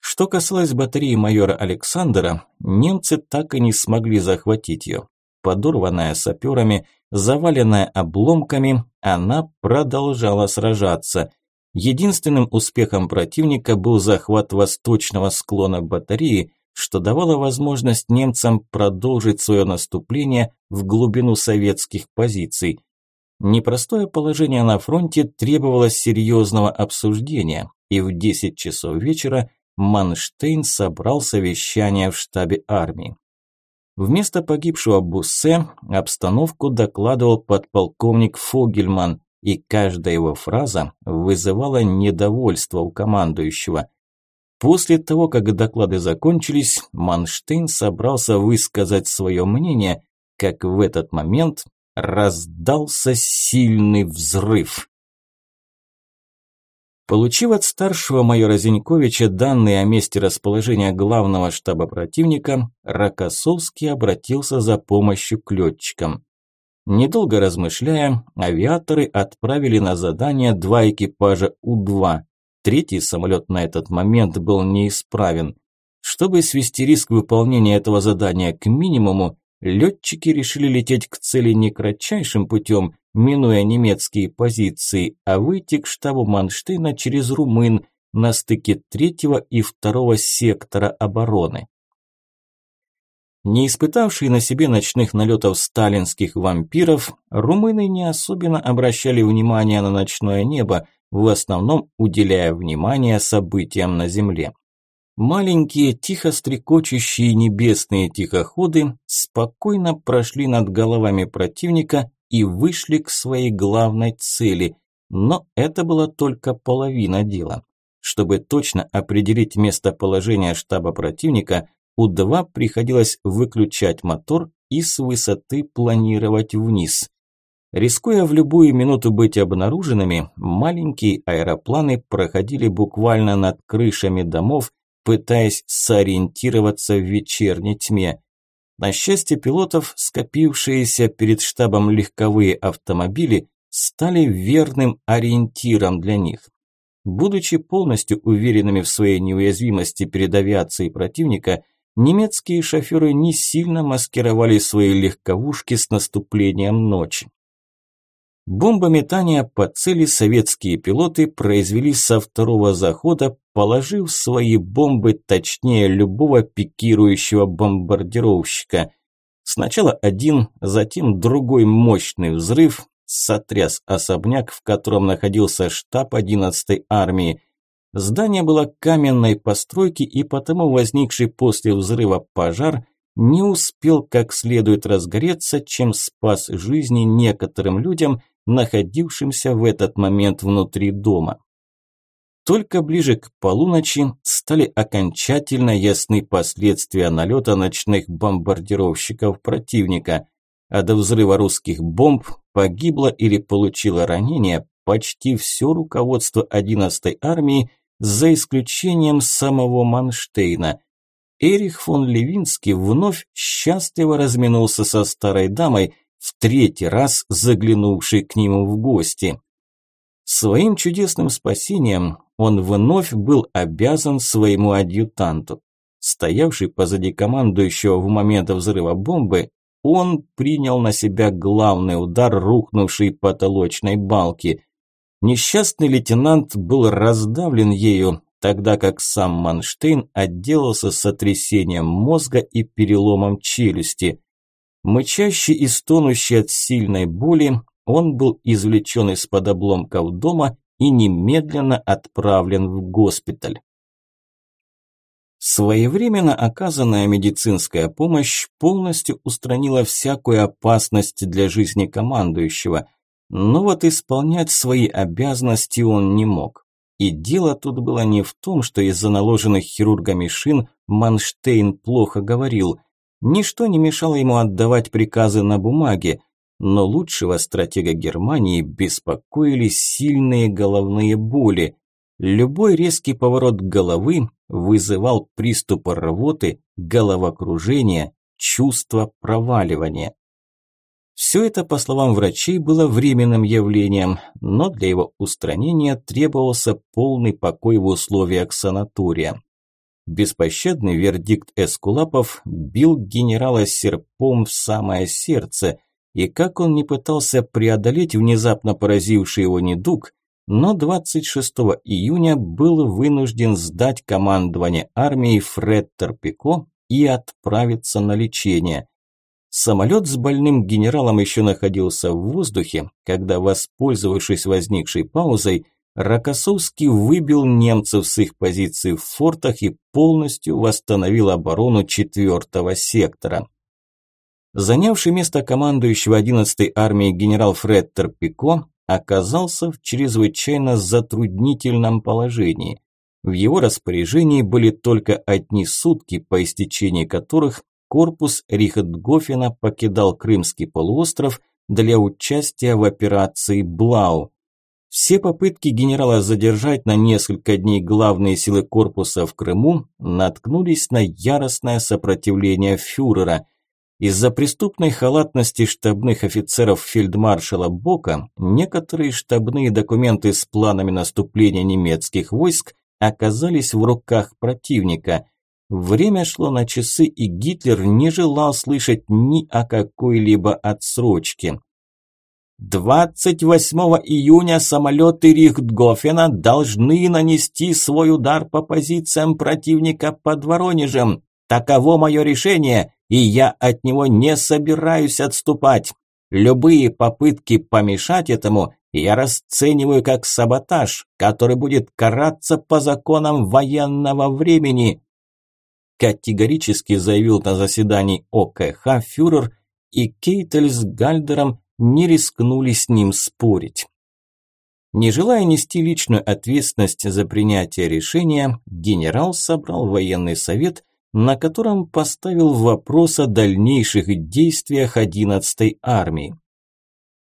Что касалось батареи майора Александра, немцы так и не смогли захватить ее. Подорванная саперами, заваленная обломками, она продолжала сражаться. Единственным успехом противника был захват восточного склона батареи, что давало возможность немцам продолжить свое наступление в глубину советских позиций. Непростое положение на фронте требовало серьезного обсуждения, и в 10 часов вечера Манштейн собрал совещание в штабе армии. Вместо погибшего Буссе обстановку докладывал подполковник Фогельман, и каждая его фраза вызывала недовольство у командующего – После того, как доклады закончились, Манштейн собрался высказать свое мнение, как в этот момент раздался сильный взрыв. Получив от старшего майора Зиньковича данные о месте расположения главного штаба противника, Рокоссовский обратился за помощью к летчикам. Недолго размышляя, авиаторы отправили на задание два экипажа У-2, Третий самолет на этот момент был неисправен. Чтобы свести риск выполнения этого задания к минимуму, летчики решили лететь к цели не кратчайшим путем, минуя немецкие позиции, а выйти к штабу Манштейна через Румын на стыке третьего и второго сектора обороны. Не испытавшие на себе ночных налетов сталинских вампиров, румыны не особенно обращали внимание на ночное небо, в основном уделяя внимание событиям на земле. Маленькие, тихо стрекочущие небесные тихоходы спокойно прошли над головами противника и вышли к своей главной цели, но это была только половина дела. Чтобы точно определить местоположение штаба противника, У-2 приходилось выключать мотор и с высоты планировать вниз. Рискуя в любую минуту быть обнаруженными, маленькие аэропланы проходили буквально над крышами домов, пытаясь сориентироваться в вечерней тьме. На счастье пилотов, скопившиеся перед штабом легковые автомобили стали верным ориентиром для них. Будучи полностью уверенными в своей неуязвимости перед авиацией противника, немецкие шоферы не сильно маскировали свои легковушки с наступлением ночи. Бомбометания по цели советские пилоты произвели со второго захода, положив свои бомбы точнее любого пикирующего бомбардировщика. Сначала один, затем другой мощный взрыв сотряс особняк, в котором находился штаб 11-й армии. Здание было каменной постройки, и потому возникший после взрыва пожар не успел как следует разгореться, чем спас жизни некоторым людям – находившимся в этот момент внутри дома. Только ближе к полуночи стали окончательно ясны последствия налета ночных бомбардировщиков противника, а до взрыва русских бомб погибло или получило ранение почти все руководство 11-й армии, за исключением самого Манштейна. Эрих фон Левинский вновь счастливо разминулся со старой дамой, в третий раз заглянувший к нему в гости. Своим чудесным спасением он вновь был обязан своему адъютанту. Стоявший позади командующего в момент взрыва бомбы, он принял на себя главный удар рухнувшей потолочной балки. Несчастный лейтенант был раздавлен ею, тогда как сам Манштейн отделался сотрясением мозга и переломом челюсти. Мычащий и стонущий от сильной боли, он был извлечен из-под обломков дома и немедленно отправлен в госпиталь. Своевременно оказанная медицинская помощь полностью устранила всякую опасность для жизни командующего, но вот исполнять свои обязанности он не мог. И дело тут было не в том, что из-за наложенных хирургами шин Манштейн плохо говорил – Ничто не мешало ему отдавать приказы на бумаге, но лучшего стратега Германии беспокоили сильные головные боли. Любой резкий поворот головы вызывал приступ рвоты, головокружения, чувство проваливания. Все это, по словам врачей, было временным явлением, но для его устранения требовался полный покой в условиях санатория. Беспощадный вердикт Эскулапов бил генерала серпом в самое сердце, и как он не пытался преодолеть внезапно поразивший его недуг, но 26 июня был вынужден сдать командование армии Фред Торпико и отправиться на лечение. Самолет с больным генералом еще находился в воздухе, когда, воспользовавшись возникшей паузой, Рокоссовский выбил немцев с их позиций в фортах и полностью восстановил оборону четвертого сектора. Занявший место командующего 11-й армией генерал Фред Торпико оказался в чрезвычайно затруднительном положении. В его распоряжении были только одни сутки, по истечении которых корпус Рихтгофена покидал Крымский полуостров для участия в операции «Блау», все попытки генерала задержать на несколько дней главные силы корпуса в Крыму наткнулись на яростное сопротивление фюрера. Из-за преступной халатности штабных офицеров фельдмаршала Бока некоторые штабные документы с планами наступления немецких войск оказались в руках противника. Время шло на часы, и Гитлер не желал слышать ни о какой-либо отсрочке. 28 июня самолеты Рихтгофена должны нанести свой удар по позициям противника под Воронежем. Таково мое решение, и я от него не собираюсь отступать. Любые попытки помешать этому я расцениваю как саботаж, который будет караться по законам военного времени. Категорически заявил на заседании ОКХ фюрер, и Кейтель с Гальдером не рискнули с ним спорить. Не желая нести личную ответственность за принятие решения, генерал собрал военный совет, на котором поставил вопрос о дальнейших действиях 11-й армии.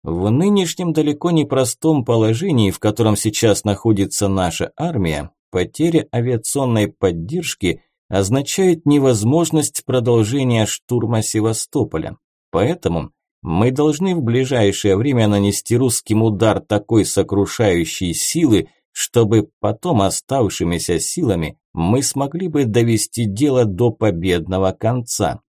В нынешнем далеко не простом положении, в котором сейчас находится наша армия, потеря авиационной поддержки означает невозможность продолжения штурма Севастополя. Поэтому мы должны в ближайшее время нанести русским удар такой сокрушающей силы, чтобы потом оставшимися силами мы смогли бы довести дело до победного конца.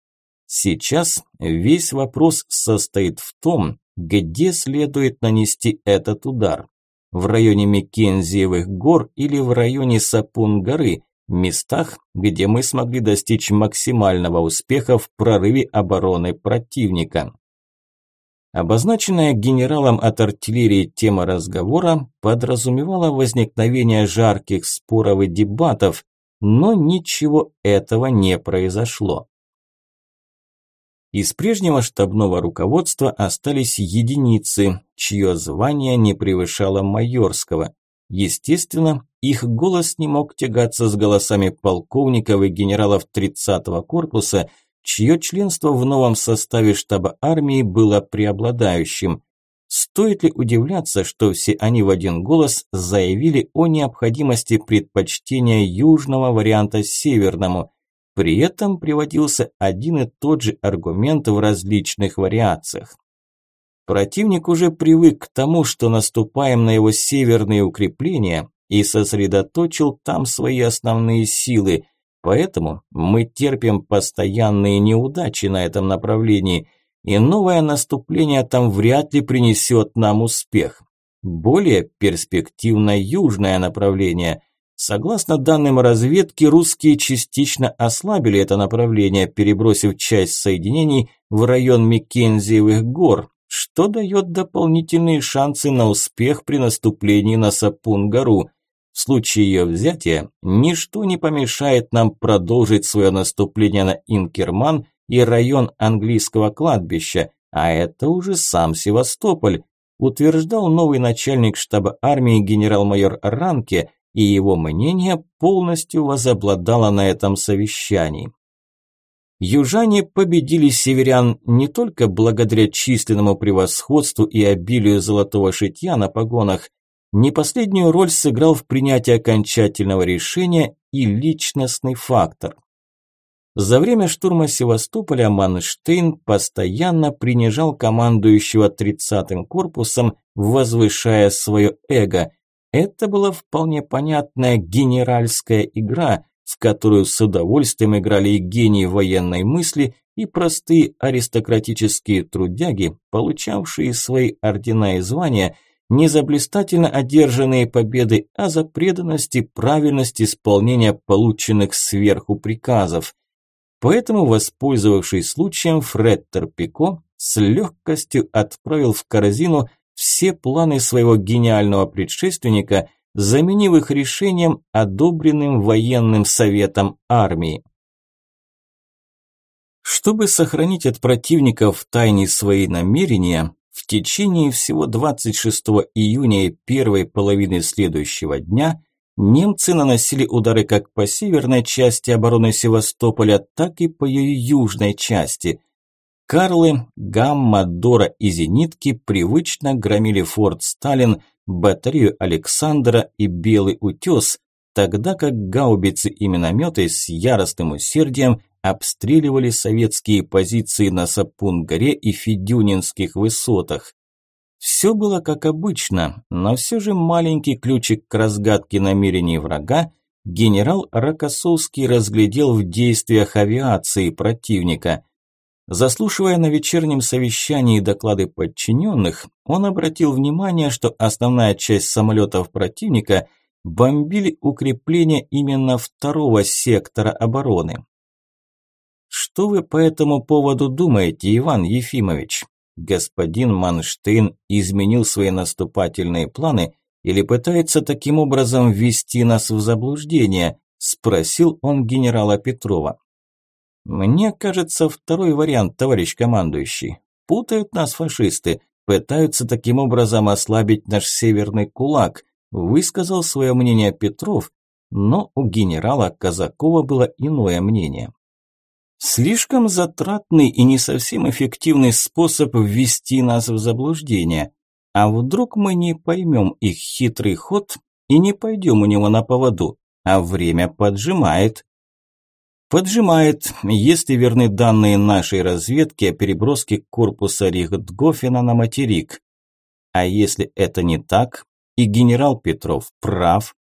Сейчас весь вопрос состоит в том, где следует нанести этот удар. В районе Меккензиевых гор или в районе Сапун-горы, местах, где мы смогли достичь максимального успеха в прорыве обороны противника. Обозначенная генералом от артиллерии тема разговора подразумевала возникновение жарких споров и дебатов, но ничего этого не произошло. Из прежнего штабного руководства остались единицы, чье звание не превышало майорского. Естественно, их голос не мог тягаться с голосами полковников и генералов 30-го корпуса – чье членство в новом составе штаба армии было преобладающим. Стоит ли удивляться, что все они в один голос заявили о необходимости предпочтения южного варианта северному. При этом приводился один и тот же аргумент в различных вариациях. Противник уже привык к тому, что наступаем на его северные укрепления и сосредоточил там свои основные силы – Поэтому мы терпим постоянные неудачи на этом направлении, и новое наступление там вряд ли принесет нам успех. Более перспективно южное направление. Согласно данным разведки, русские частично ослабили это направление, перебросив часть соединений в район Меккензиевых гор, что дает дополнительные шансы на успех при наступлении на Сапун-гору – в случае ее взятия, ничто не помешает нам продолжить свое наступление на Инкерман и район английского кладбища, а это уже сам Севастополь, утверждал новый начальник штаба армии генерал-майор Ранке, и его мнение полностью возобладало на этом совещании. Южане победили северян не только благодаря численному превосходству и обилию золотого шитья на погонах, не последнюю роль сыграл в принятии окончательного решения и личностный фактор. За время штурма Севастополя Манштейн постоянно принижал командующего 30-м корпусом, возвышая свое эго. Это была вполне понятная генеральская игра, в которую с удовольствием играли и гении военной мысли, и простые аристократические трудяги, получавшие свои ордена и звания – не за блистательно одержанные победы, а за преданность и правильность исполнения полученных сверху приказов. Поэтому, воспользовавшись случаем, Фред Торпико с легкостью отправил в корзину все планы своего гениального предшественника, заменив их решением, одобренным военным советом армии. Чтобы сохранить от противников в тайне свои намерения, в течение всего 26 июня и первой половины следующего дня немцы наносили удары как по северной части обороны Севастополя, так и по ее южной части. Карлы, Гамма, Дора и Зенитки привычно громили форт Сталин, батарею Александра и Белый утес, тогда как гаубицы и минометы с яростным усердием обстреливали советские позиции на Сапун-горе и Федюнинских высотах. Все было как обычно, но все же маленький ключик к разгадке намерений врага генерал Рокоссовский разглядел в действиях авиации противника. Заслушивая на вечернем совещании доклады подчиненных, он обратил внимание, что основная часть самолетов противника бомбили укрепления именно второго сектора обороны. Что вы по этому поводу думаете, Иван Ефимович? господин Манштейн изменил свои наступательные планы или пытается таким образом ввести нас в заблуждение, спросил он генерала Петрова. Мне кажется, второй вариант, товарищ командующий. Путают нас фашисты, пытаются таким образом ослабить наш северный кулак, высказал свое мнение Петров, но у генерала Казакова было иное мнение. Слишком затратный и не совсем эффективный способ ввести нас в заблуждение. А вдруг мы не поймем их хитрый ход и не пойдем у него на поводу, а время поджимает. Поджимает, если верны данные нашей разведки о переброске корпуса Рихтгофена на материк. А если это не так, и генерал Петров прав,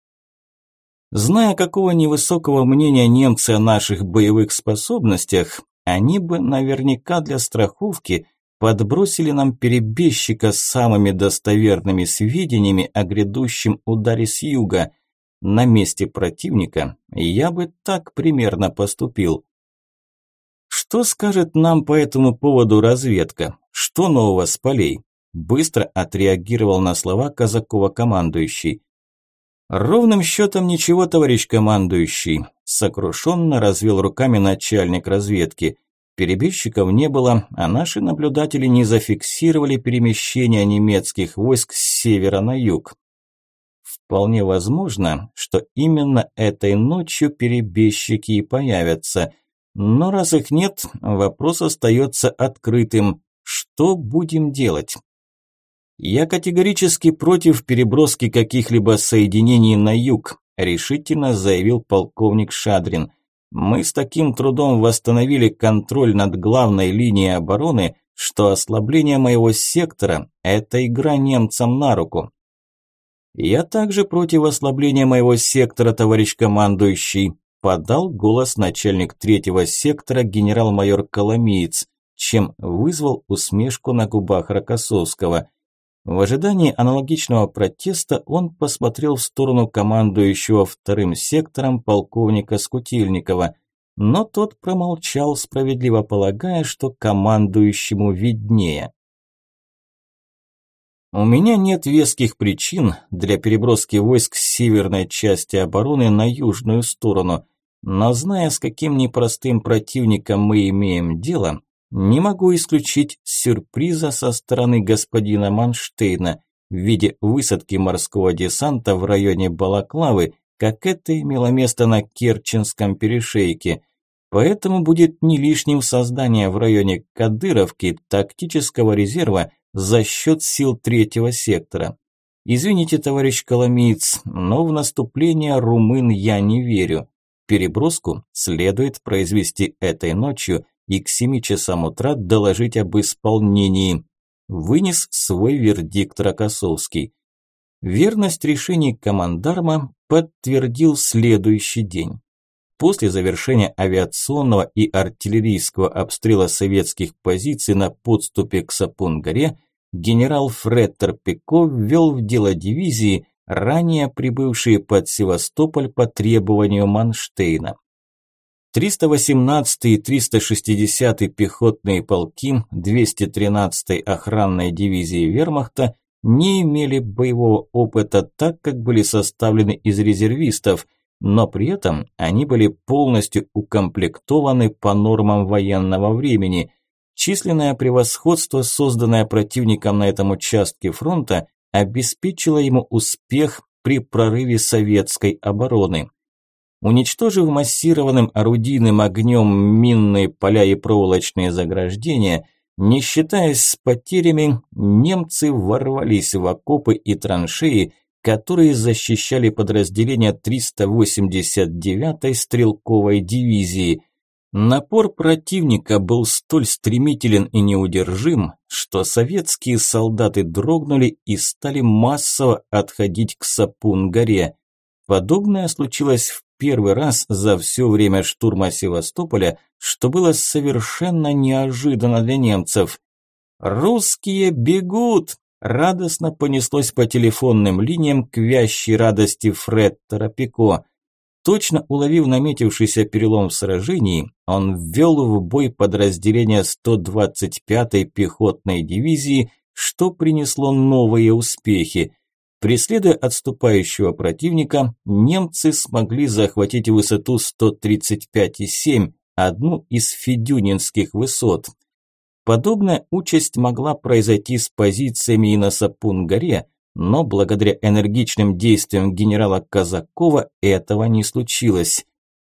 Зная, какого невысокого мнения немцы о наших боевых способностях, они бы наверняка для страховки подбросили нам перебежчика с самыми достоверными сведениями о грядущем ударе с юга. На месте противника я бы так примерно поступил. Что скажет нам по этому поводу разведка? Что нового с полей? Быстро отреагировал на слова Казакова командующий. «Ровным счетом ничего, товарищ командующий», – сокрушенно развел руками начальник разведки. Перебежчиков не было, а наши наблюдатели не зафиксировали перемещение немецких войск с севера на юг. Вполне возможно, что именно этой ночью перебежчики и появятся. Но раз их нет, вопрос остается открытым. Что будем делать? «Я категорически против переброски каких-либо соединений на юг», решительно заявил полковник Шадрин. «Мы с таким трудом восстановили контроль над главной линией обороны, что ослабление моего сектора – это игра немцам на руку». «Я также против ослабления моего сектора, товарищ командующий», подал голос начальник третьего сектора генерал-майор Коломиец, чем вызвал усмешку на губах Рокоссовского – в ожидании аналогичного протеста он посмотрел в сторону командующего вторым сектором полковника Скутильникова, но тот промолчал, справедливо полагая, что командующему виднее. У меня нет веских причин для переброски войск с северной части обороны на южную сторону, но зная, с каким непростым противником мы имеем дело, не могу исключить сюрприза со стороны господина Манштейна в виде высадки морского десанта в районе Балаклавы, как это имело место на Керченском перешейке. Поэтому будет не лишним создание в районе Кадыровки тактического резерва за счет сил третьего сектора. Извините, товарищ Коломиец, но в наступление румын я не верю. Переброску следует произвести этой ночью – и к семи часам утра доложить об исполнении. Вынес свой вердикт Рокоссовский. Верность решений командарма подтвердил следующий день. После завершения авиационного и артиллерийского обстрела советских позиций на подступе к Сапун-горе, генерал Фреттер Пиков ввел в дело дивизии, ранее прибывшие под Севастополь по требованию Манштейна. 318 и 360 пехотные полки 213-й охранной дивизии вермахта не имели боевого опыта, так как были составлены из резервистов, но при этом они были полностью укомплектованы по нормам военного времени. Численное превосходство, созданное противником на этом участке фронта, обеспечило ему успех при прорыве советской обороны. Уничтожив массированным орудийным огнем минные поля и проволочные заграждения, не считаясь с потерями, немцы ворвались в окопы и траншеи, которые защищали подразделения 389-й стрелковой дивизии. Напор противника был столь стремителен и неудержим, что советские солдаты дрогнули и стали массово отходить к Сапун-горе. Подобное случилось в первый раз за все время штурма Севастополя, что было совершенно неожиданно для немцев. «Русские бегут!» – радостно понеслось по телефонным линиям к вящей радости Фред Торопико. Точно уловив наметившийся перелом в сражении, он ввел в бой подразделение 125-й пехотной дивизии, что принесло новые успехи. Преследуя отступающего противника, немцы смогли захватить высоту 135,7, одну из федюнинских высот. Подобная участь могла произойти с позициями и на Сапун-горе, но благодаря энергичным действиям генерала Казакова этого не случилось.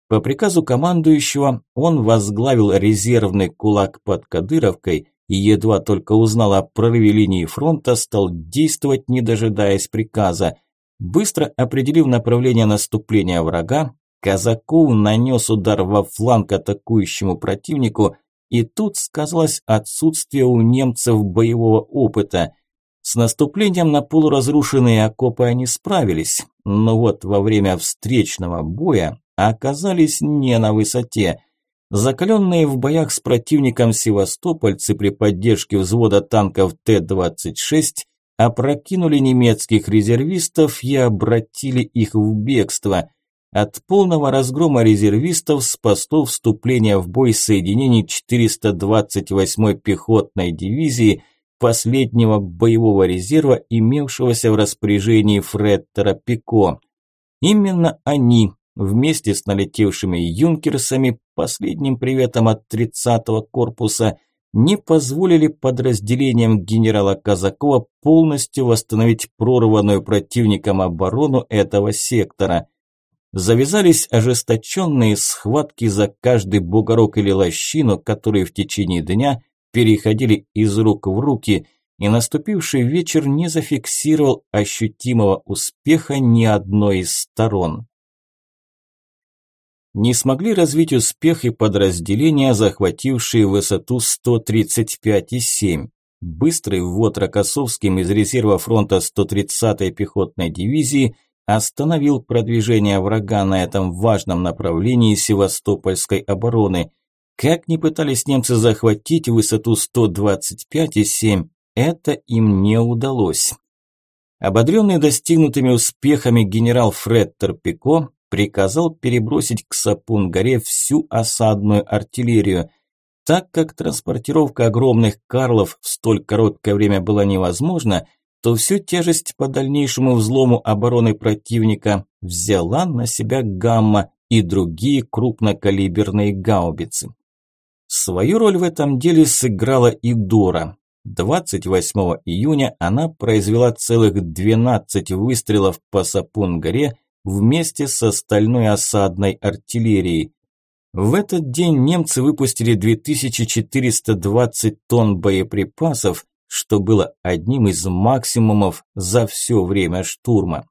По приказу командующего он возглавил резервный кулак под Кадыровкой и едва только узнал о прорыве линии фронта, стал действовать, не дожидаясь приказа. Быстро определив направление наступления врага, Казаков нанес удар во фланг атакующему противнику, и тут сказалось отсутствие у немцев боевого опыта – с наступлением на полуразрушенные окопы они справились, но вот во время встречного боя оказались не на высоте. Закаленные в боях с противником севастопольцы при поддержке взвода танков Т-26 опрокинули немецких резервистов и обратили их в бегство. От полного разгрома резервистов спасло вступление в бой соединений 428-й пехотной дивизии – последнего боевого резерва, имевшегося в распоряжении Фреттера Пико. Именно они, вместе с налетевшими юнкерсами, последним приветом от 30-го корпуса, не позволили подразделениям генерала Казакова полностью восстановить прорванную противником оборону этого сектора. Завязались ожесточенные схватки за каждый бугорок или лощину, которые в течение дня переходили из рук в руки, и наступивший вечер не зафиксировал ощутимого успеха ни одной из сторон. Не смогли развить успех и подразделения, захватившие высоту 135,7. Быстрый ввод Рокоссовским из резерва фронта 130-й пехотной дивизии остановил продвижение врага на этом важном направлении севастопольской обороны. Как ни пытались немцы захватить высоту 125,7, это им не удалось. Ободренный достигнутыми успехами генерал Фред Торпико приказал перебросить к Сапун-горе всю осадную артиллерию. Так как транспортировка огромных карлов в столь короткое время была невозможна, то всю тяжесть по дальнейшему взлому обороны противника взяла на себя гамма и другие крупнокалиберные гаубицы. Свою роль в этом деле сыграла и Дора. 28 июня она произвела целых 12 выстрелов по Сапун-горе вместе с остальной осадной артиллерией. В этот день немцы выпустили 2420 тонн боеприпасов, что было одним из максимумов за все время штурма.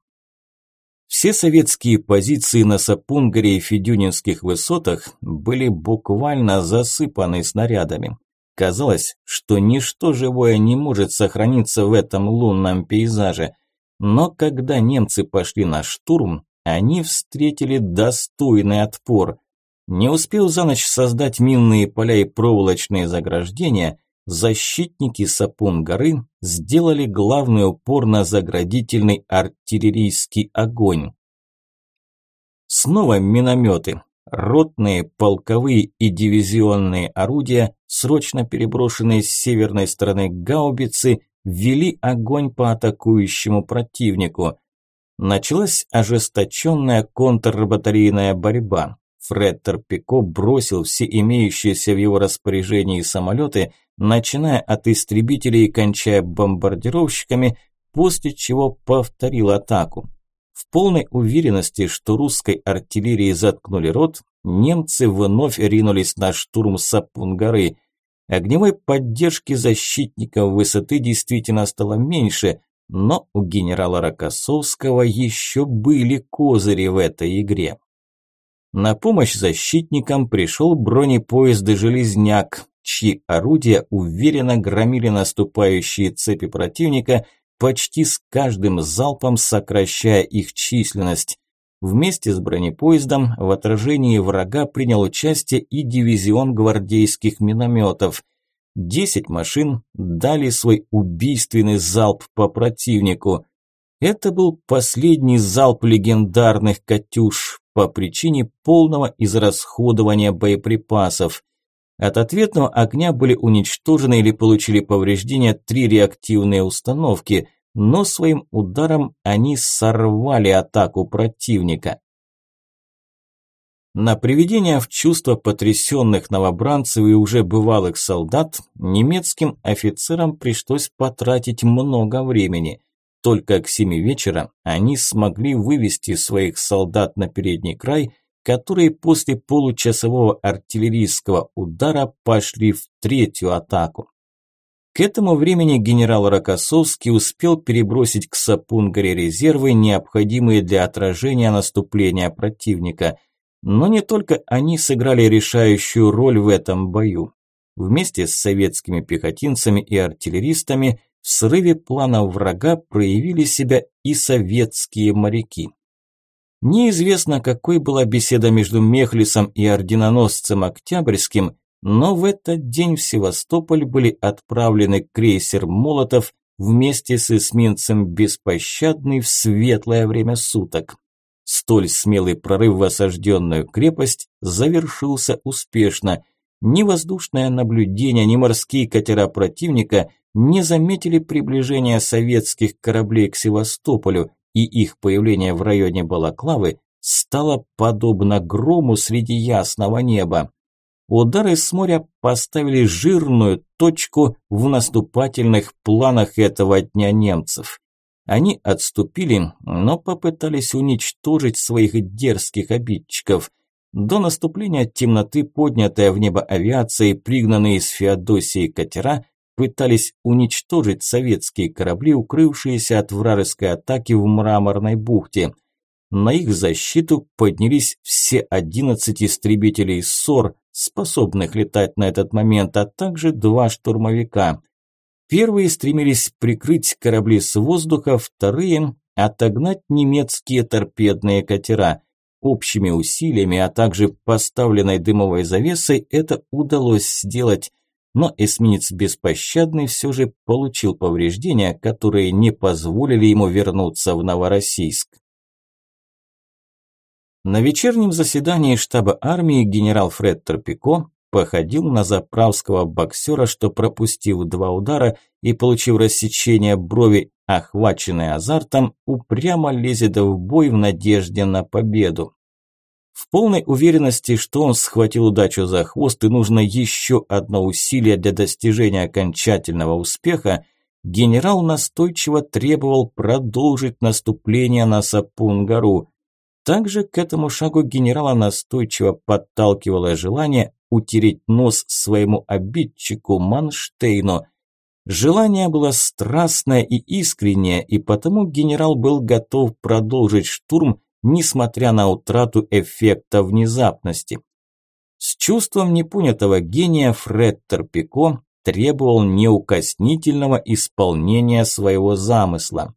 Все советские позиции на Сапунгаре и Федюнинских высотах были буквально засыпаны снарядами. Казалось, что ничто живое не может сохраниться в этом лунном пейзаже. Но когда немцы пошли на штурм, они встретили достойный отпор. Не успел за ночь создать минные поля и проволочные заграждения, защитники Сапун-горы сделали главный упор на заградительный артиллерийский огонь. Снова минометы, ротные, полковые и дивизионные орудия, срочно переброшенные с северной стороны гаубицы, вели огонь по атакующему противнику. Началась ожесточенная контрбатарейная борьба. Фред Торпико бросил все имеющиеся в его распоряжении самолеты, начиная от истребителей и кончая бомбардировщиками, после чего повторил атаку. В полной уверенности, что русской артиллерии заткнули рот, немцы вновь ринулись на штурм Сапун-горы. Огневой поддержки защитников высоты действительно стало меньше, но у генерала Рокоссовского еще были козыри в этой игре. На помощь защитникам пришел бронепоезд и «Железняк», чьи орудия уверенно громили наступающие цепи противника, почти с каждым залпом сокращая их численность. Вместе с бронепоездом в отражении врага принял участие и дивизион гвардейских минометов. Десять машин дали свой убийственный залп по противнику. Это был последний залп легендарных «Катюш» по причине полного израсходования боеприпасов. От ответного огня были уничтожены или получили повреждения три реактивные установки, но своим ударом они сорвали атаку противника. На приведение в чувство потрясенных новобранцев и уже бывалых солдат немецким офицерам пришлось потратить много времени. Только к семи вечера они смогли вывести своих солдат на передний край, которые после получасового артиллерийского удара пошли в третью атаку. К этому времени генерал Рокоссовский успел перебросить к Сапунгаре резервы, необходимые для отражения наступления противника. Но не только они сыграли решающую роль в этом бою. Вместе с советскими пехотинцами и артиллеристами в срыве плана врага проявили себя и советские моряки. Неизвестно, какой была беседа между Мехлисом и орденоносцем Октябрьским, но в этот день в Севастополь были отправлены крейсер «Молотов» вместе с эсминцем «Беспощадный» в светлое время суток. Столь смелый прорыв в осажденную крепость завершился успешно. Ни воздушное наблюдение, ни морские катера противника не заметили приближения советских кораблей к Севастополю, и их появление в районе Балаклавы стало подобно грому среди ясного неба. Удары с моря поставили жирную точку в наступательных планах этого дня немцев. Они отступили, но попытались уничтожить своих дерзких обидчиков. До наступления темноты поднятая в небо авиация и пригнанные из Феодосии катера пытались уничтожить советские корабли, укрывшиеся от вражеской атаки в Мраморной бухте. На их защиту поднялись все 11 истребителей СОР, способных летать на этот момент, а также два штурмовика. Первые стремились прикрыть корабли с воздуха, вторые – отогнать немецкие торпедные катера. Общими усилиями, а также поставленной дымовой завесой это удалось сделать – но эсминец Беспощадный все же получил повреждения, которые не позволили ему вернуться в Новороссийск. На вечернем заседании штаба армии генерал Фред Торпико походил на заправского боксера, что пропустив два удара и получив рассечение брови, охваченный азартом, упрямо лезет в бой в надежде на победу. В полной уверенности, что он схватил удачу за хвост и нужно еще одно усилие для достижения окончательного успеха, генерал настойчиво требовал продолжить наступление на Сапун-гору. Также к этому шагу генерала настойчиво подталкивало желание утереть нос своему обидчику Манштейну. Желание было страстное и искреннее, и потому генерал был готов продолжить штурм, несмотря на утрату эффекта внезапности. С чувством непонятого гения Фред Торпико требовал неукоснительного исполнения своего замысла.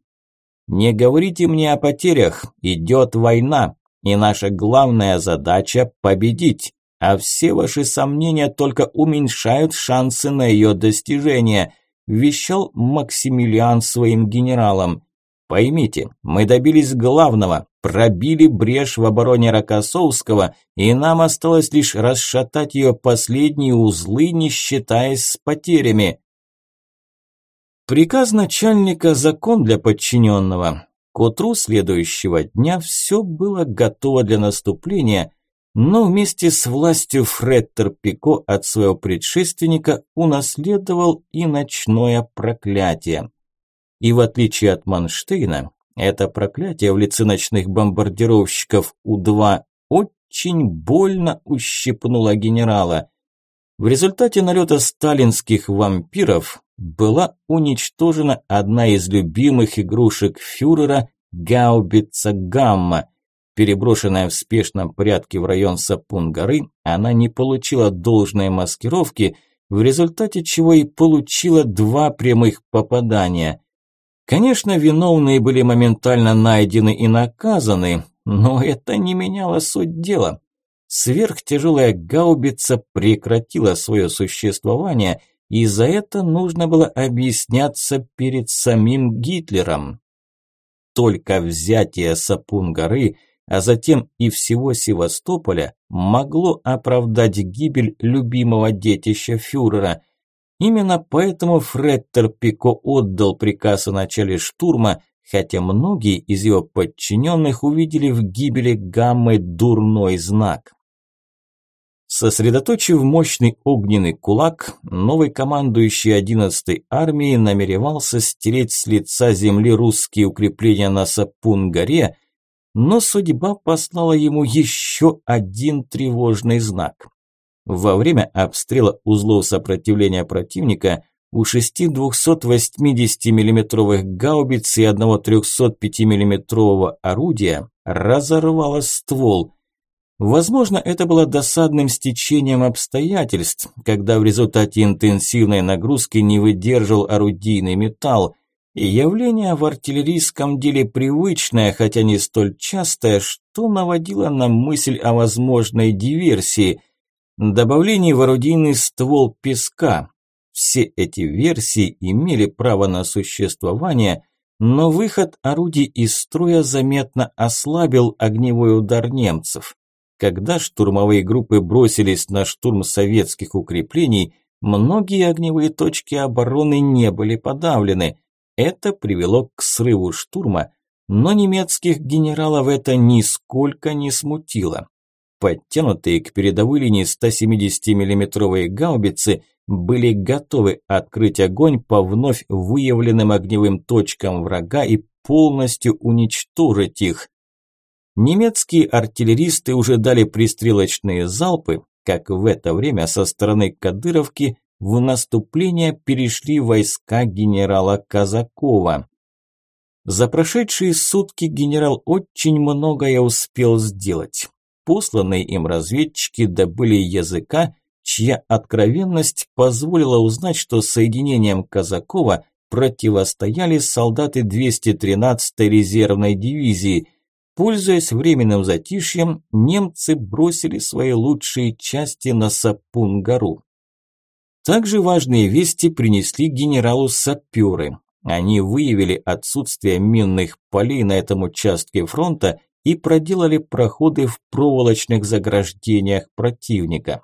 «Не говорите мне о потерях, идет война, и наша главная задача – победить, а все ваши сомнения только уменьшают шансы на ее достижение», – вещал Максимилиан своим генералам. «Поймите, мы добились главного, пробили брешь в обороне Рокоссовского, и нам осталось лишь расшатать ее последние узлы, не считаясь с потерями. Приказ начальника – закон для подчиненного. К утру следующего дня все было готово для наступления, но вместе с властью Фреттер Пико от своего предшественника унаследовал и ночное проклятие. И в отличие от Манштейна, это проклятие в лице ночных бомбардировщиков У-2 очень больно ущипнуло генерала. В результате налета сталинских вампиров была уничтожена одна из любимых игрушек фюрера – гаубица «Гамма». Переброшенная в спешном порядке в район Сапун-горы, она не получила должной маскировки, в результате чего и получила два прямых попадания. Конечно, виновные были моментально найдены и наказаны, но это не меняло суть дела. Сверхтяжелая гаубица прекратила свое существование, и за это нужно было объясняться перед самим Гитлером. Только взятие Сапун-горы – а затем и всего Севастополя, могло оправдать гибель любимого детища фюрера. Именно поэтому Фреттер Пико отдал приказ о начале штурма, хотя многие из его подчиненных увидели в гибели Гаммы дурной знак. Сосредоточив мощный огненный кулак, новый командующий 11-й армией намеревался стереть с лица земли русские укрепления на Сапун-горе, но судьба послала ему еще один тревожный знак. Во время обстрела узлов сопротивления противника у шести 280 миллиметровых гаубиц и одного 305 миллиметрового орудия разорвало ствол. Возможно, это было досадным стечением обстоятельств, когда в результате интенсивной нагрузки не выдержал орудийный металл, Явление в артиллерийском деле привычное, хотя не столь частое, что наводило на мысль о возможной диверсии. Добавление в орудийный ствол песка. Все эти версии имели право на существование, но выход орудий из строя заметно ослабил огневой удар немцев. Когда штурмовые группы бросились на штурм советских укреплений, многие огневые точки обороны не были подавлены – это привело к срыву штурма, но немецких генералов это нисколько не смутило. Подтянутые к передовой линии 170 миллиметровые гаубицы были готовы открыть огонь по вновь выявленным огневым точкам врага и полностью уничтожить их. Немецкие артиллеристы уже дали пристрелочные залпы, как в это время со стороны Кадыровки в наступление перешли войска генерала Казакова. За прошедшие сутки генерал очень многое успел сделать. Посланные им разведчики добыли языка, чья откровенность позволила узнать, что соединением Казакова противостояли солдаты 213-й резервной дивизии. Пользуясь временным затишьем, немцы бросили свои лучшие части на Сапун-гору. Также важные вести принесли генералу саперы. Они выявили отсутствие минных полей на этом участке фронта и проделали проходы в проволочных заграждениях противника.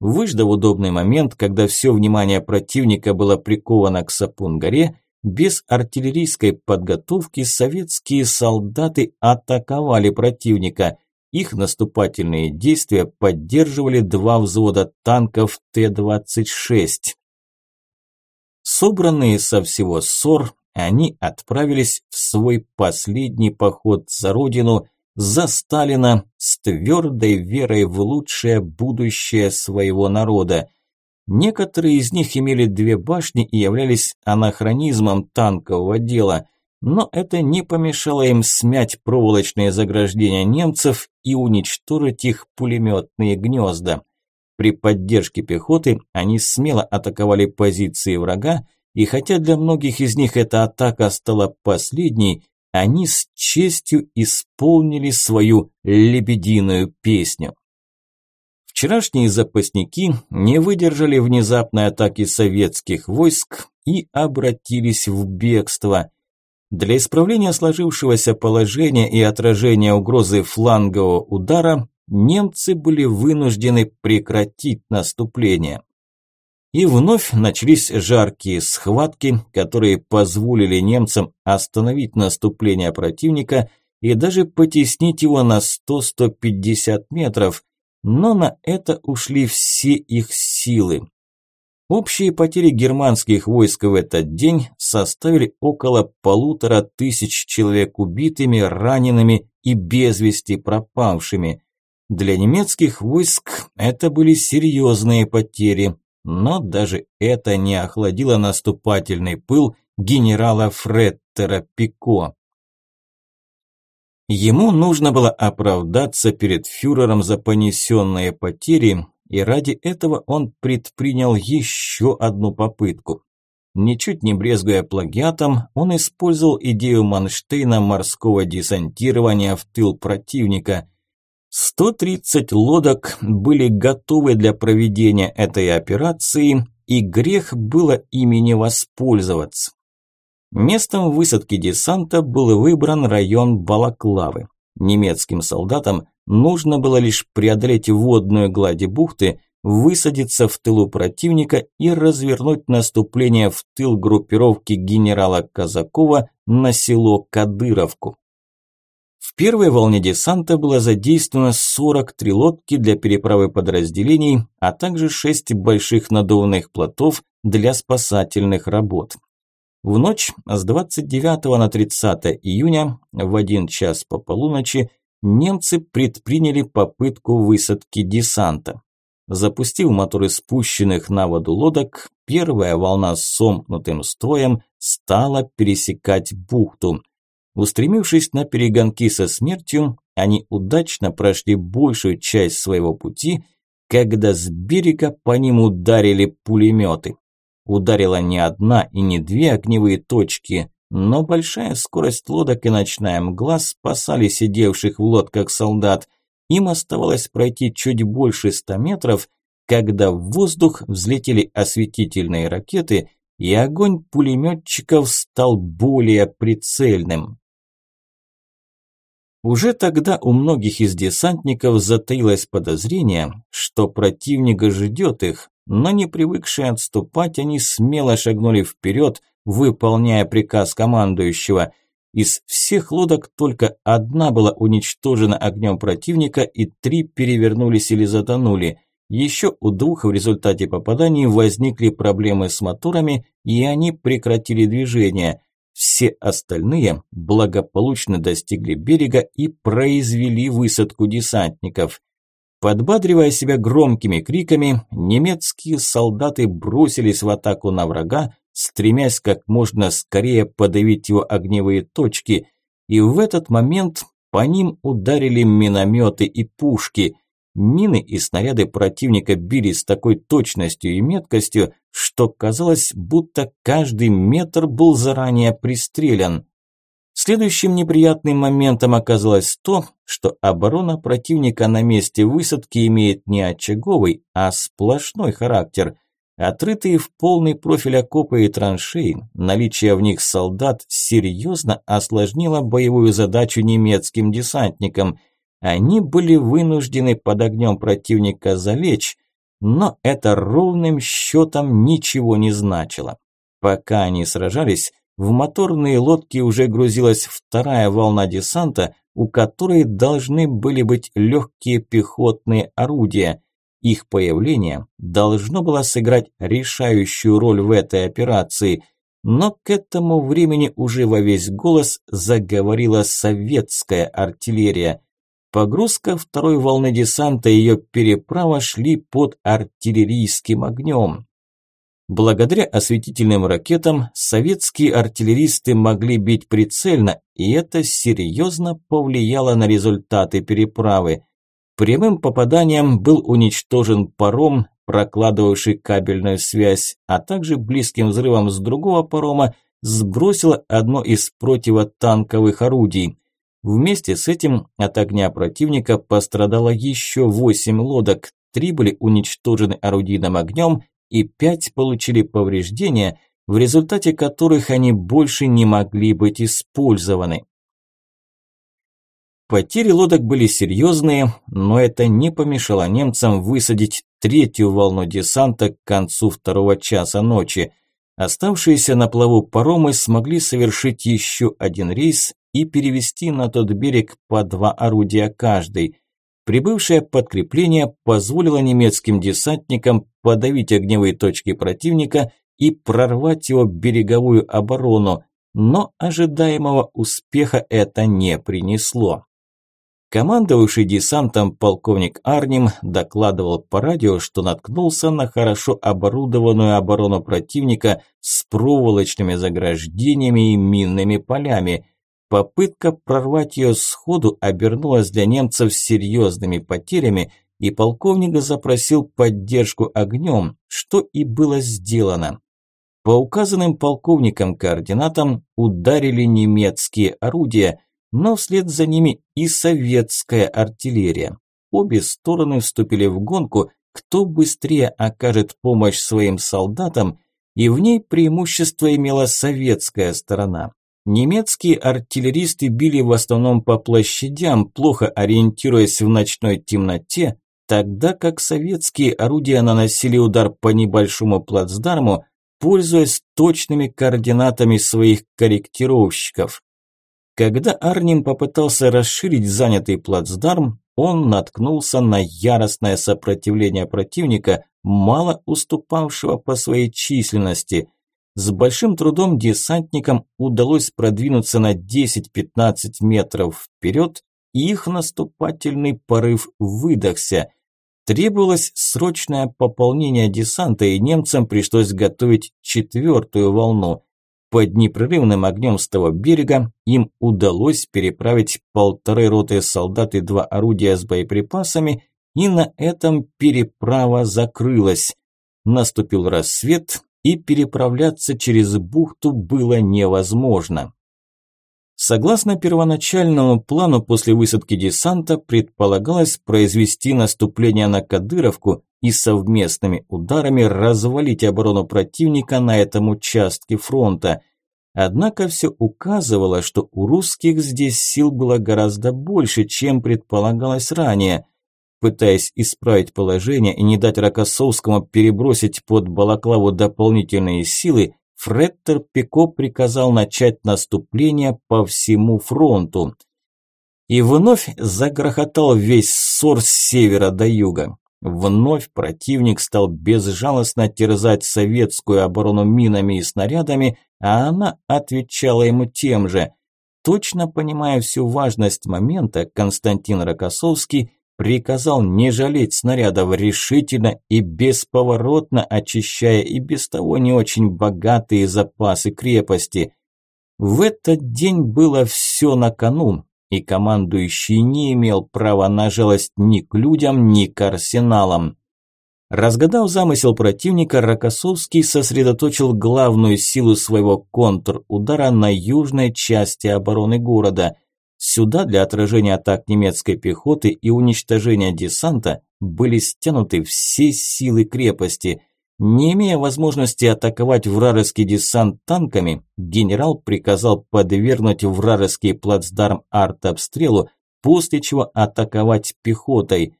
Выждав удобный момент, когда все внимание противника было приковано к Сапун-горе, без артиллерийской подготовки советские солдаты атаковали противника – их наступательные действия поддерживали два взвода танков Т-26. Собранные со всего СОР, они отправились в свой последний поход за родину, за Сталина, с твердой верой в лучшее будущее своего народа. Некоторые из них имели две башни и являлись анахронизмом танкового дела – но это не помешало им смять проволочные заграждения немцев и уничтожить их пулеметные гнезда. При поддержке пехоты они смело атаковали позиции врага, и хотя для многих из них эта атака стала последней, они с честью исполнили свою лебединую песню. Вчерашние запасники не выдержали внезапной атаки советских войск и обратились в бегство – для исправления сложившегося положения и отражения угрозы флангового удара немцы были вынуждены прекратить наступление. И вновь начались жаркие схватки, которые позволили немцам остановить наступление противника и даже потеснить его на 100-150 метров, но на это ушли все их силы. Общие потери германских войск в этот день составили около полутора тысяч человек убитыми, ранеными и без вести пропавшими. Для немецких войск это были серьезные потери, но даже это не охладило наступательный пыл генерала Фреттера Пико. Ему нужно было оправдаться перед фюрером за понесенные потери, и ради этого он предпринял еще одну попытку. Ничуть не брезгуя плагиатом, он использовал идею Манштейна морского десантирования в тыл противника. 130 лодок были готовы для проведения этой операции, и грех было ими не воспользоваться. Местом высадки десанта был выбран район Балаклавы. Немецким солдатам нужно было лишь преодолеть водную гладь бухты, высадиться в тылу противника и развернуть наступление в тыл группировки генерала Казакова на село Кадыровку. В первой волне десанта было задействовано 43 лодки для переправы подразделений, а также 6 больших надувных плотов для спасательных работ. В ночь с 29 на 30 июня в один час по полуночи немцы предприняли попытку высадки десанта. Запустив моторы спущенных на воду лодок, первая волна с сомкнутым строем стала пересекать бухту. Устремившись на перегонки со смертью, они удачно прошли большую часть своего пути, когда с берега по ним ударили пулеметы. Ударила не одна и не две огневые точки, но большая скорость лодок и ночная мгла спасали сидевших в лодках солдат. Им оставалось пройти чуть больше ста метров, когда в воздух взлетели осветительные ракеты, и огонь пулеметчиков стал более прицельным. Уже тогда у многих из десантников затаилось подозрение, что противник ждет их, но не привыкшие отступать, они смело шагнули вперед, выполняя приказ командующего. Из всех лодок только одна была уничтожена огнем противника и три перевернулись или затонули. Еще у двух в результате попаданий возникли проблемы с моторами, и они прекратили движение. Все остальные благополучно достигли берега и произвели высадку десантников. Подбадривая себя громкими криками, немецкие солдаты бросились в атаку на врага, стремясь как можно скорее подавить его огневые точки, и в этот момент по ним ударили минометы и пушки. Мины и снаряды противника били с такой точностью и меткостью, что казалось, будто каждый метр был заранее пристрелян. Следующим неприятным моментом оказалось то, что оборона противника на месте высадки имеет не очаговый, а сплошной характер. Отрытые в полный профиль окопы и траншеи, наличие в них солдат серьезно осложнило боевую задачу немецким десантникам. Они были вынуждены под огнем противника залечь, но это ровным счетом ничего не значило. Пока они сражались, в моторные лодки уже грузилась вторая волна десанта, у которой должны были быть легкие пехотные орудия. Их появление должно было сыграть решающую роль в этой операции, но к этому времени уже во весь голос заговорила советская артиллерия. Погрузка второй волны десанта и ее переправа шли под артиллерийским огнем. Благодаря осветительным ракетам советские артиллеристы могли бить прицельно, и это серьезно повлияло на результаты переправы. Прямым попаданием был уничтожен паром, прокладывавший кабельную связь, а также близким взрывом с другого парома сбросило одно из противотанковых орудий. Вместе с этим от огня противника пострадало еще восемь лодок, три были уничтожены орудийным огнем и пять получили повреждения, в результате которых они больше не могли быть использованы. Потери лодок были серьезные, но это не помешало немцам высадить третью волну десанта к концу второго часа ночи. Оставшиеся на плаву паромы смогли совершить еще один рейс и перевести на тот берег по два орудия каждый. Прибывшее подкрепление позволило немецким десантникам подавить огневые точки противника и прорвать его береговую оборону, но ожидаемого успеха это не принесло. Командовавший десантом полковник Арнем докладывал по радио, что наткнулся на хорошо оборудованную оборону противника с проволочными заграждениями и минными полями. Попытка прорвать ее сходу обернулась для немцев серьезными потерями, и полковник запросил поддержку огнем, что и было сделано. По указанным полковникам координатам ударили немецкие орудия, но вслед за ними и советская артиллерия. Обе стороны вступили в гонку, кто быстрее окажет помощь своим солдатам, и в ней преимущество имела советская сторона. Немецкие артиллеристы били в основном по площадям, плохо ориентируясь в ночной темноте, тогда как советские орудия наносили удар по небольшому плацдарму, пользуясь точными координатами своих корректировщиков. Когда Арнем попытался расширить занятый плацдарм, он наткнулся на яростное сопротивление противника, мало уступавшего по своей численности. С большим трудом десантникам удалось продвинуться на 10-15 метров вперед, и их наступательный порыв выдохся. Требовалось срочное пополнение десанта, и немцам пришлось готовить четвертую волну. Под непрерывным огнем с того берега им удалось переправить полторы роты солдат и два орудия с боеприпасами, и на этом переправа закрылась. Наступил рассвет, и переправляться через бухту было невозможно. Согласно первоначальному плану, после высадки десанта предполагалось произвести наступление на Кадыровку и совместными ударами развалить оборону противника на этом участке фронта. Однако все указывало, что у русских здесь сил было гораздо больше, чем предполагалось ранее. Пытаясь исправить положение и не дать Рокоссовскому перебросить под Балаклаву дополнительные силы, Фреттер Пико приказал начать наступление по всему фронту. И вновь загрохотал весь ссор с севера до юга. Вновь противник стал безжалостно терзать советскую оборону минами и снарядами, а она отвечала ему тем же. Точно понимая всю важность момента, Константин Рокоссовский приказал не жалеть снарядов решительно и бесповоротно очищая и без того не очень богатые запасы крепости. В этот день было все на кону, и командующий не имел права на жалость ни к людям, ни к арсеналам. Разгадав замысел противника, Рокоссовский сосредоточил главную силу своего контрудара на южной части обороны города – Сюда для отражения атак немецкой пехоты и уничтожения десанта были стянуты все силы крепости. Не имея возможности атаковать вражеский десант танками, генерал приказал подвергнуть вражеский плацдарм артобстрелу, после чего атаковать пехотой.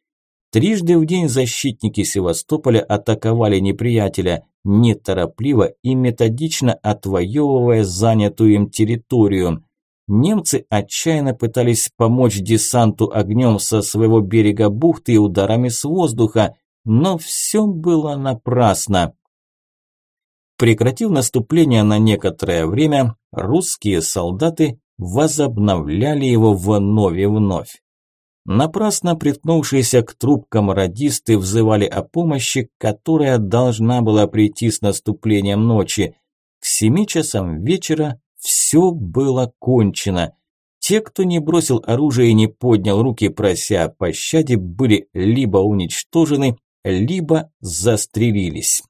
Трижды в день защитники Севастополя атаковали неприятеля, неторопливо и методично отвоевывая занятую им территорию. Немцы отчаянно пытались помочь десанту огнем со своего берега бухты и ударами с воздуха, но все было напрасно. Прекратив наступление на некоторое время, русские солдаты возобновляли его вновь и вновь. Напрасно приткнувшиеся к трубкам радисты взывали о помощи, которая должна была прийти с наступлением ночи. К семи часам вечера все было кончено. Те, кто не бросил оружие и не поднял руки, прося о пощаде, были либо уничтожены, либо застрелились.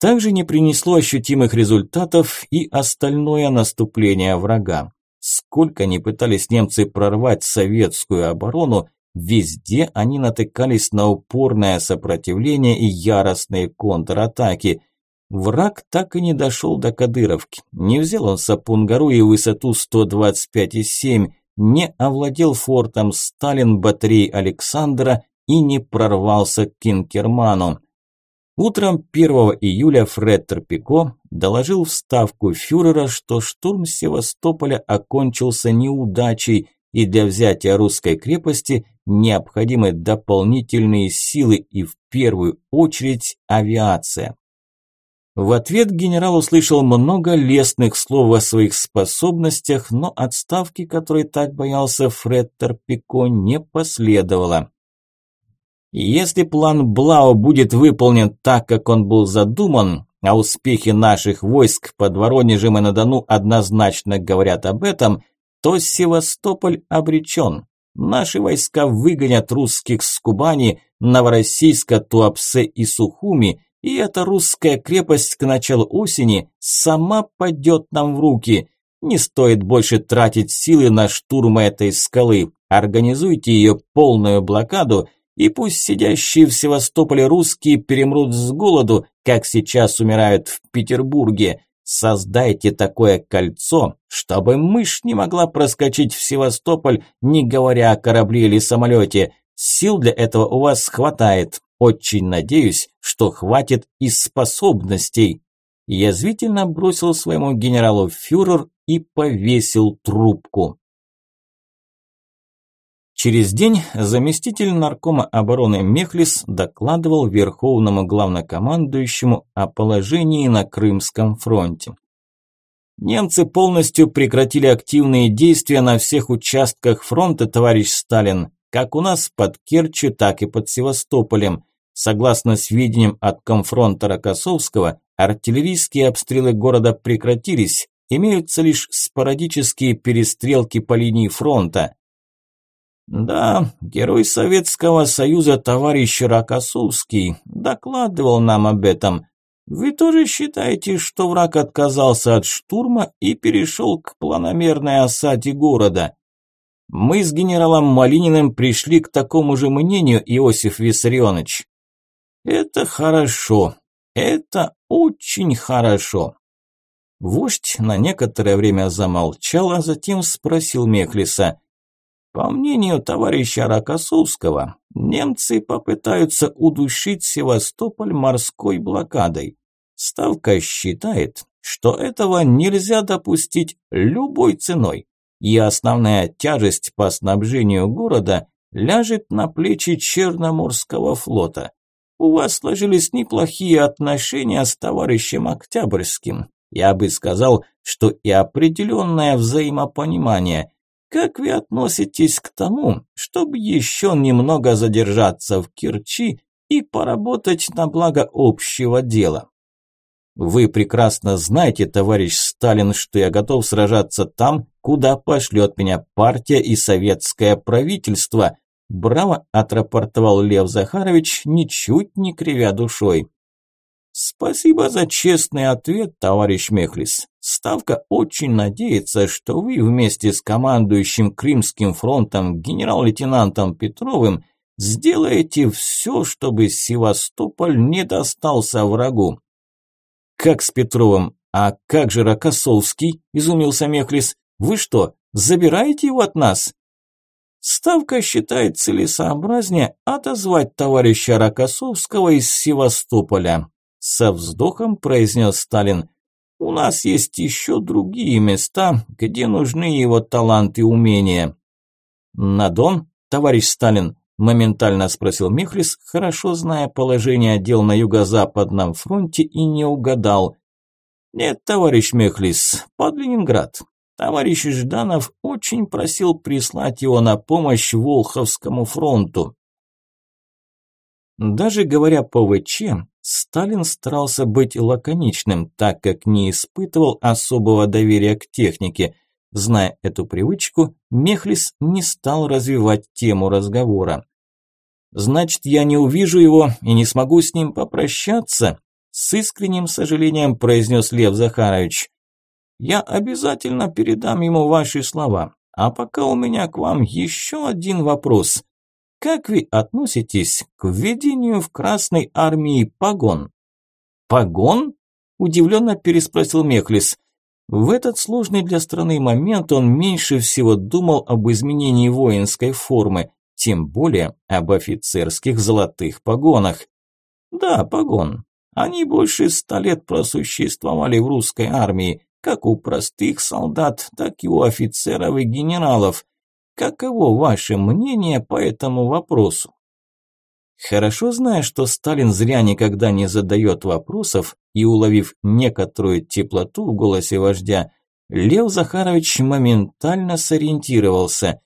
Также не принесло ощутимых результатов и остальное наступление врага. Сколько ни пытались немцы прорвать советскую оборону, везде они натыкались на упорное сопротивление и яростные контратаки – Враг так и не дошел до Кадыровки. Не взял он Сапун-гору и высоту 125,7, не овладел фортом Сталин батареей Александра и не прорвался к Кинкерману. Утром 1 июля Фреттер Пико доложил в ставку фюрера, что штурм Севастополя окончился неудачей и для взятия русской крепости необходимы дополнительные силы и в первую очередь авиация. В ответ генерал услышал много лестных слов о своих способностях, но отставки, которой так боялся Фреттер Пико, не последовало. Если план Блау будет выполнен так, как он был задуман, а успехи наших войск под Воронежем и на Дону однозначно говорят об этом, то Севастополь обречен. Наши войска выгонят русских с Кубани, Новороссийска, Туапсе и Сухуми, и эта русская крепость к началу осени сама падет нам в руки. Не стоит больше тратить силы на штурм этой скалы. Организуйте ее полную блокаду, и пусть сидящие в Севастополе русские перемрут с голоду, как сейчас умирают в Петербурге. Создайте такое кольцо, чтобы мышь не могла проскочить в Севастополь, не говоря о корабле или самолете. Сил для этого у вас хватает. Очень надеюсь, что хватит и способностей. Язвительно бросил своему генералу фюрер и повесил трубку. Через день заместитель наркома обороны Мехлис докладывал Верховному главнокомандующему о положении на Крымском фронте. Немцы полностью прекратили активные действия на всех участках фронта, товарищ Сталин, как у нас под Керчью, так и под Севастополем. Согласно сведениям от комфронта Рокоссовского, артиллерийские обстрелы города прекратились, имеются лишь спорадические перестрелки по линии фронта. Да, герой Советского Союза товарищ Рокоссовский докладывал нам об этом. Вы тоже считаете, что враг отказался от штурма и перешел к планомерной осаде города? Мы с генералом Малининым пришли к такому же мнению, Иосиф Виссарионович. Это хорошо. Это очень хорошо. Вождь на некоторое время замолчал, а затем спросил Мехлиса. По мнению товарища Рокоссовского, немцы попытаются удушить Севастополь морской блокадой. Ставка считает, что этого нельзя допустить любой ценой, и основная тяжесть по снабжению города ляжет на плечи Черноморского флота. У вас сложились неплохие отношения с товарищем Октябрьским. Я бы сказал, что и определенное взаимопонимание. Как вы относитесь к тому, чтобы еще немного задержаться в Керчи и поработать на благо общего дела? Вы прекрасно знаете, товарищ Сталин, что я готов сражаться там, куда пошлет меня партия и советское правительство, Браво отрапортовал Лев Захарович, ничуть не кривя душой. Спасибо за честный ответ, товарищ Мехлис. Ставка очень надеется, что вы вместе с командующим Крымским фронтом генерал-лейтенантом Петровым сделаете все, чтобы Севастополь не достался врагу. Как с Петровым? А как же Рокоссовский? Изумился Мехлис. Вы что, забираете его от нас? Ставка считает целесообразнее отозвать товарища Рокоссовского из Севастополя. Со вздохом произнес Сталин. У нас есть еще другие места, где нужны его талант и умения. На Дон, товарищ Сталин, моментально спросил Михлис, хорошо зная положение дел на юго-западном фронте и не угадал. Нет, товарищ Мехлис, под Ленинград. Товарищ Жданов очень просил прислать его на помощь Волховскому фронту. Даже говоря по ВЧ, Сталин старался быть лаконичным, так как не испытывал особого доверия к технике. Зная эту привычку, Мехлис не стал развивать тему разговора. «Значит, я не увижу его и не смогу с ним попрощаться?» С искренним сожалением произнес Лев Захарович. Я обязательно передам ему ваши слова. А пока у меня к вам еще один вопрос. Как вы относитесь к введению в Красной армии погон? Погон? Удивленно переспросил Мехлис. В этот сложный для страны момент он меньше всего думал об изменении воинской формы, тем более об офицерских золотых погонах. Да, погон. Они больше ста лет просуществовали в русской армии, как у простых солдат, так и у офицеров и генералов. Каково ваше мнение по этому вопросу? Хорошо зная, что Сталин зря никогда не задает вопросов, и уловив некоторую теплоту в голосе вождя, Лев Захарович моментально сориентировался.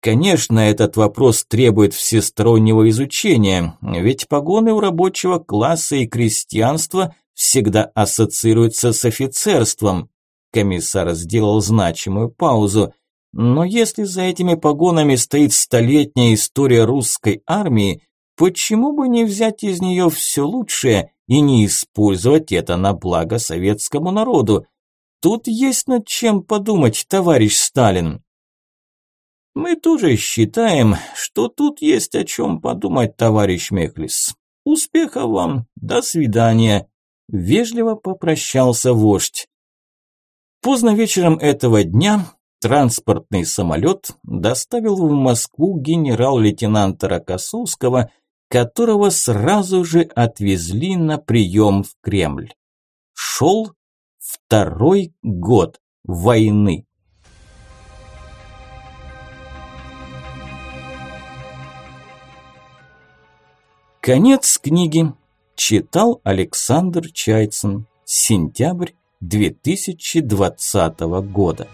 Конечно, этот вопрос требует всестороннего изучения, ведь погоны у рабочего класса и крестьянства всегда ассоциируется с офицерством. Комиссар сделал значимую паузу. Но если за этими погонами стоит столетняя история русской армии, почему бы не взять из нее все лучшее и не использовать это на благо советскому народу? Тут есть над чем подумать, товарищ Сталин. Мы тоже считаем, что тут есть о чем подумать, товарищ Мехлис. Успехов вам, до свидания. Вежливо попрощался вождь. Поздно вечером этого дня транспортный самолет доставил в Москву генерал-лейтенанта Рокоссовского, которого сразу же отвезли на прием в Кремль. Шел второй год войны. Конец книги. Читал Александр Чайцин. Сентябрь 2020 года.